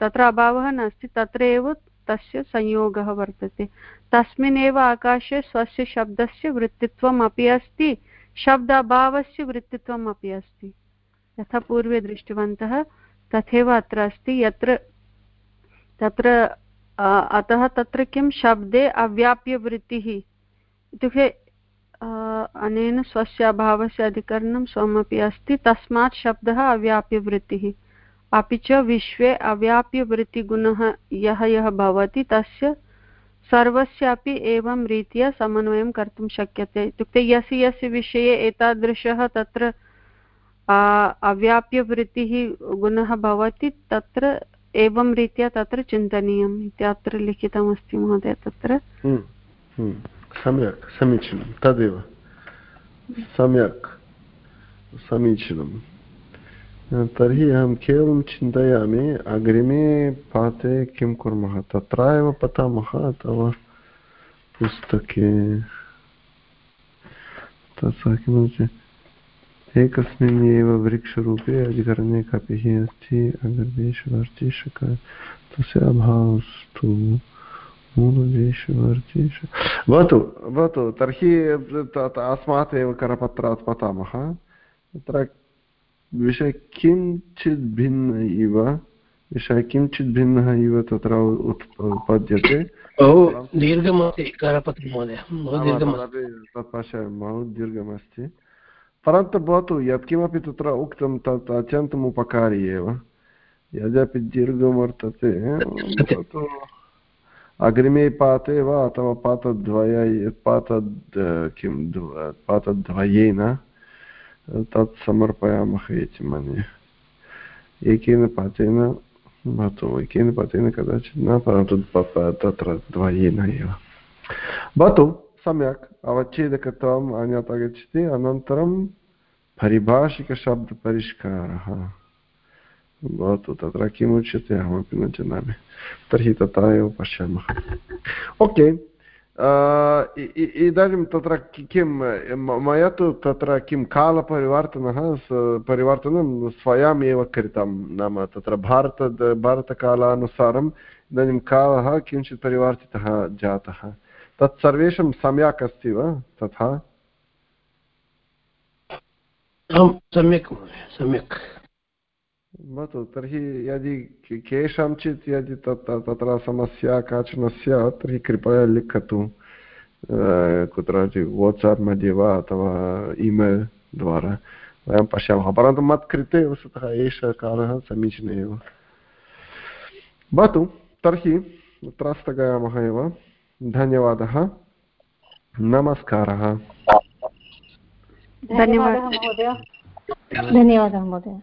तत्र अभावः नास्ति। तत्र एव तस्य संयोगः वर्तते। तस्मिन् एव आकाशे स्वस्य शब्दस्य वृत्तित्वम् अपि अस्ति। शब्द अभावस्य वृत्तित्वम् अपि अस्ति। यथा पूर्वे दृष्टवन्तः, तथैव अत्र अस्ति। यत्र, तत्र अतः तत्र किं? शब्दे अव्याप्यवृत्तिः इत्युक्ते अनेन स्वस्य अभावस्य अधिकरणं स्वमपि अस्ति तस्मात् शब्दः अव्याप्यवृत्तिः। अपि च विश्वे अव्याप्यवृत्तिगुणः यः यः भवति तस्य सर्वस्यापि एवं रीत्या समन्वयं कर्तुं शक्यते। इत्युक्ते यस्य यस्य विषये एतादृशः तत्र अव्याप्यवृत्तिः गुणः भवति तत्र एवं रीत्या तत्र चिन्तनीयम् इति अत्र लिखितमस्ति महोदय तत्र। हम्म, हम्म। सम्यक्, समीचीनं, तदेव। सम्यक्, समीचीनं। तर्हि अहं केवलं चिन्तयामि, अग्रिमे पाठे किं कुर्मः? तत्र एव पठामः अथवा पुस्तके? तथा किमस्ति एकस्मिन् एव वृक्षरूपे अधिकरणे कपिः अस्ति तस्य अभावस्तु। मूलदेशवर्जेषु भवतु भवतु तर्हि अस्मात् एव करपत्रात् पठामः तत्र विषय किञ्चित् भिन्न इव विषयः किञ्चित् भिन्नः इव तत्र उत्पद्यते दीर्घमस्ति तत् पश्यामि बहु दीर्घमस्ति परन्तु भवतु यत्किमपि तत्र उक्तं तत् अत्यन्तम् उपकारि एव यद्यपि दीर्घं वर्तते तत् अग्रिमे पाते वा अथवा पातद्वय, पातद् किं पातद्वयेन, तत् समर्पयामः इति मन्ये। एकेन पातेन भवतु, एकेन पातेन कदाचित् न, परन्तु तत्र द्वयेन एव। भवतु, सम्यक्, अवच्छेदकत्वम् अन्यत् आगच्छति अनन्तरं परिभाषिकशब्दपरिष्कारः। भवतु तत्र किमुच्यते अहमपि न जानामि तर्हि तथा एव पश्यामः ओके इदानीं तत्र किं मया तु तत्र किं कालपरिवर्तनः परिवर्तनं स्वयमेव कृतं नाम तत्र भारत भारतकालानुसारम् इदानीं कालः किञ्चित् परिवर्तितः जातः तत् सम्यक् अस्ति वा तथा सम्यक् सम्यक् भवतु तर्हि यदि केषाञ्चित् यदि तत् तत्र समस्या काचन स्यात् तर्हि कृपया लिखतु कुत्रचित् वाट्साप् मध्ये वा अथवा ईमेल् द्वारा वयं पश्यामः परन्तु मत्कृते वस्तुतः एषः कालः समीचीनः एव। भवतु तर्हि अत्र स्थगयामः एव। धन्यवादः। नमस्कारः। धन्यवादः महोदय। धन्यवादः महोदय।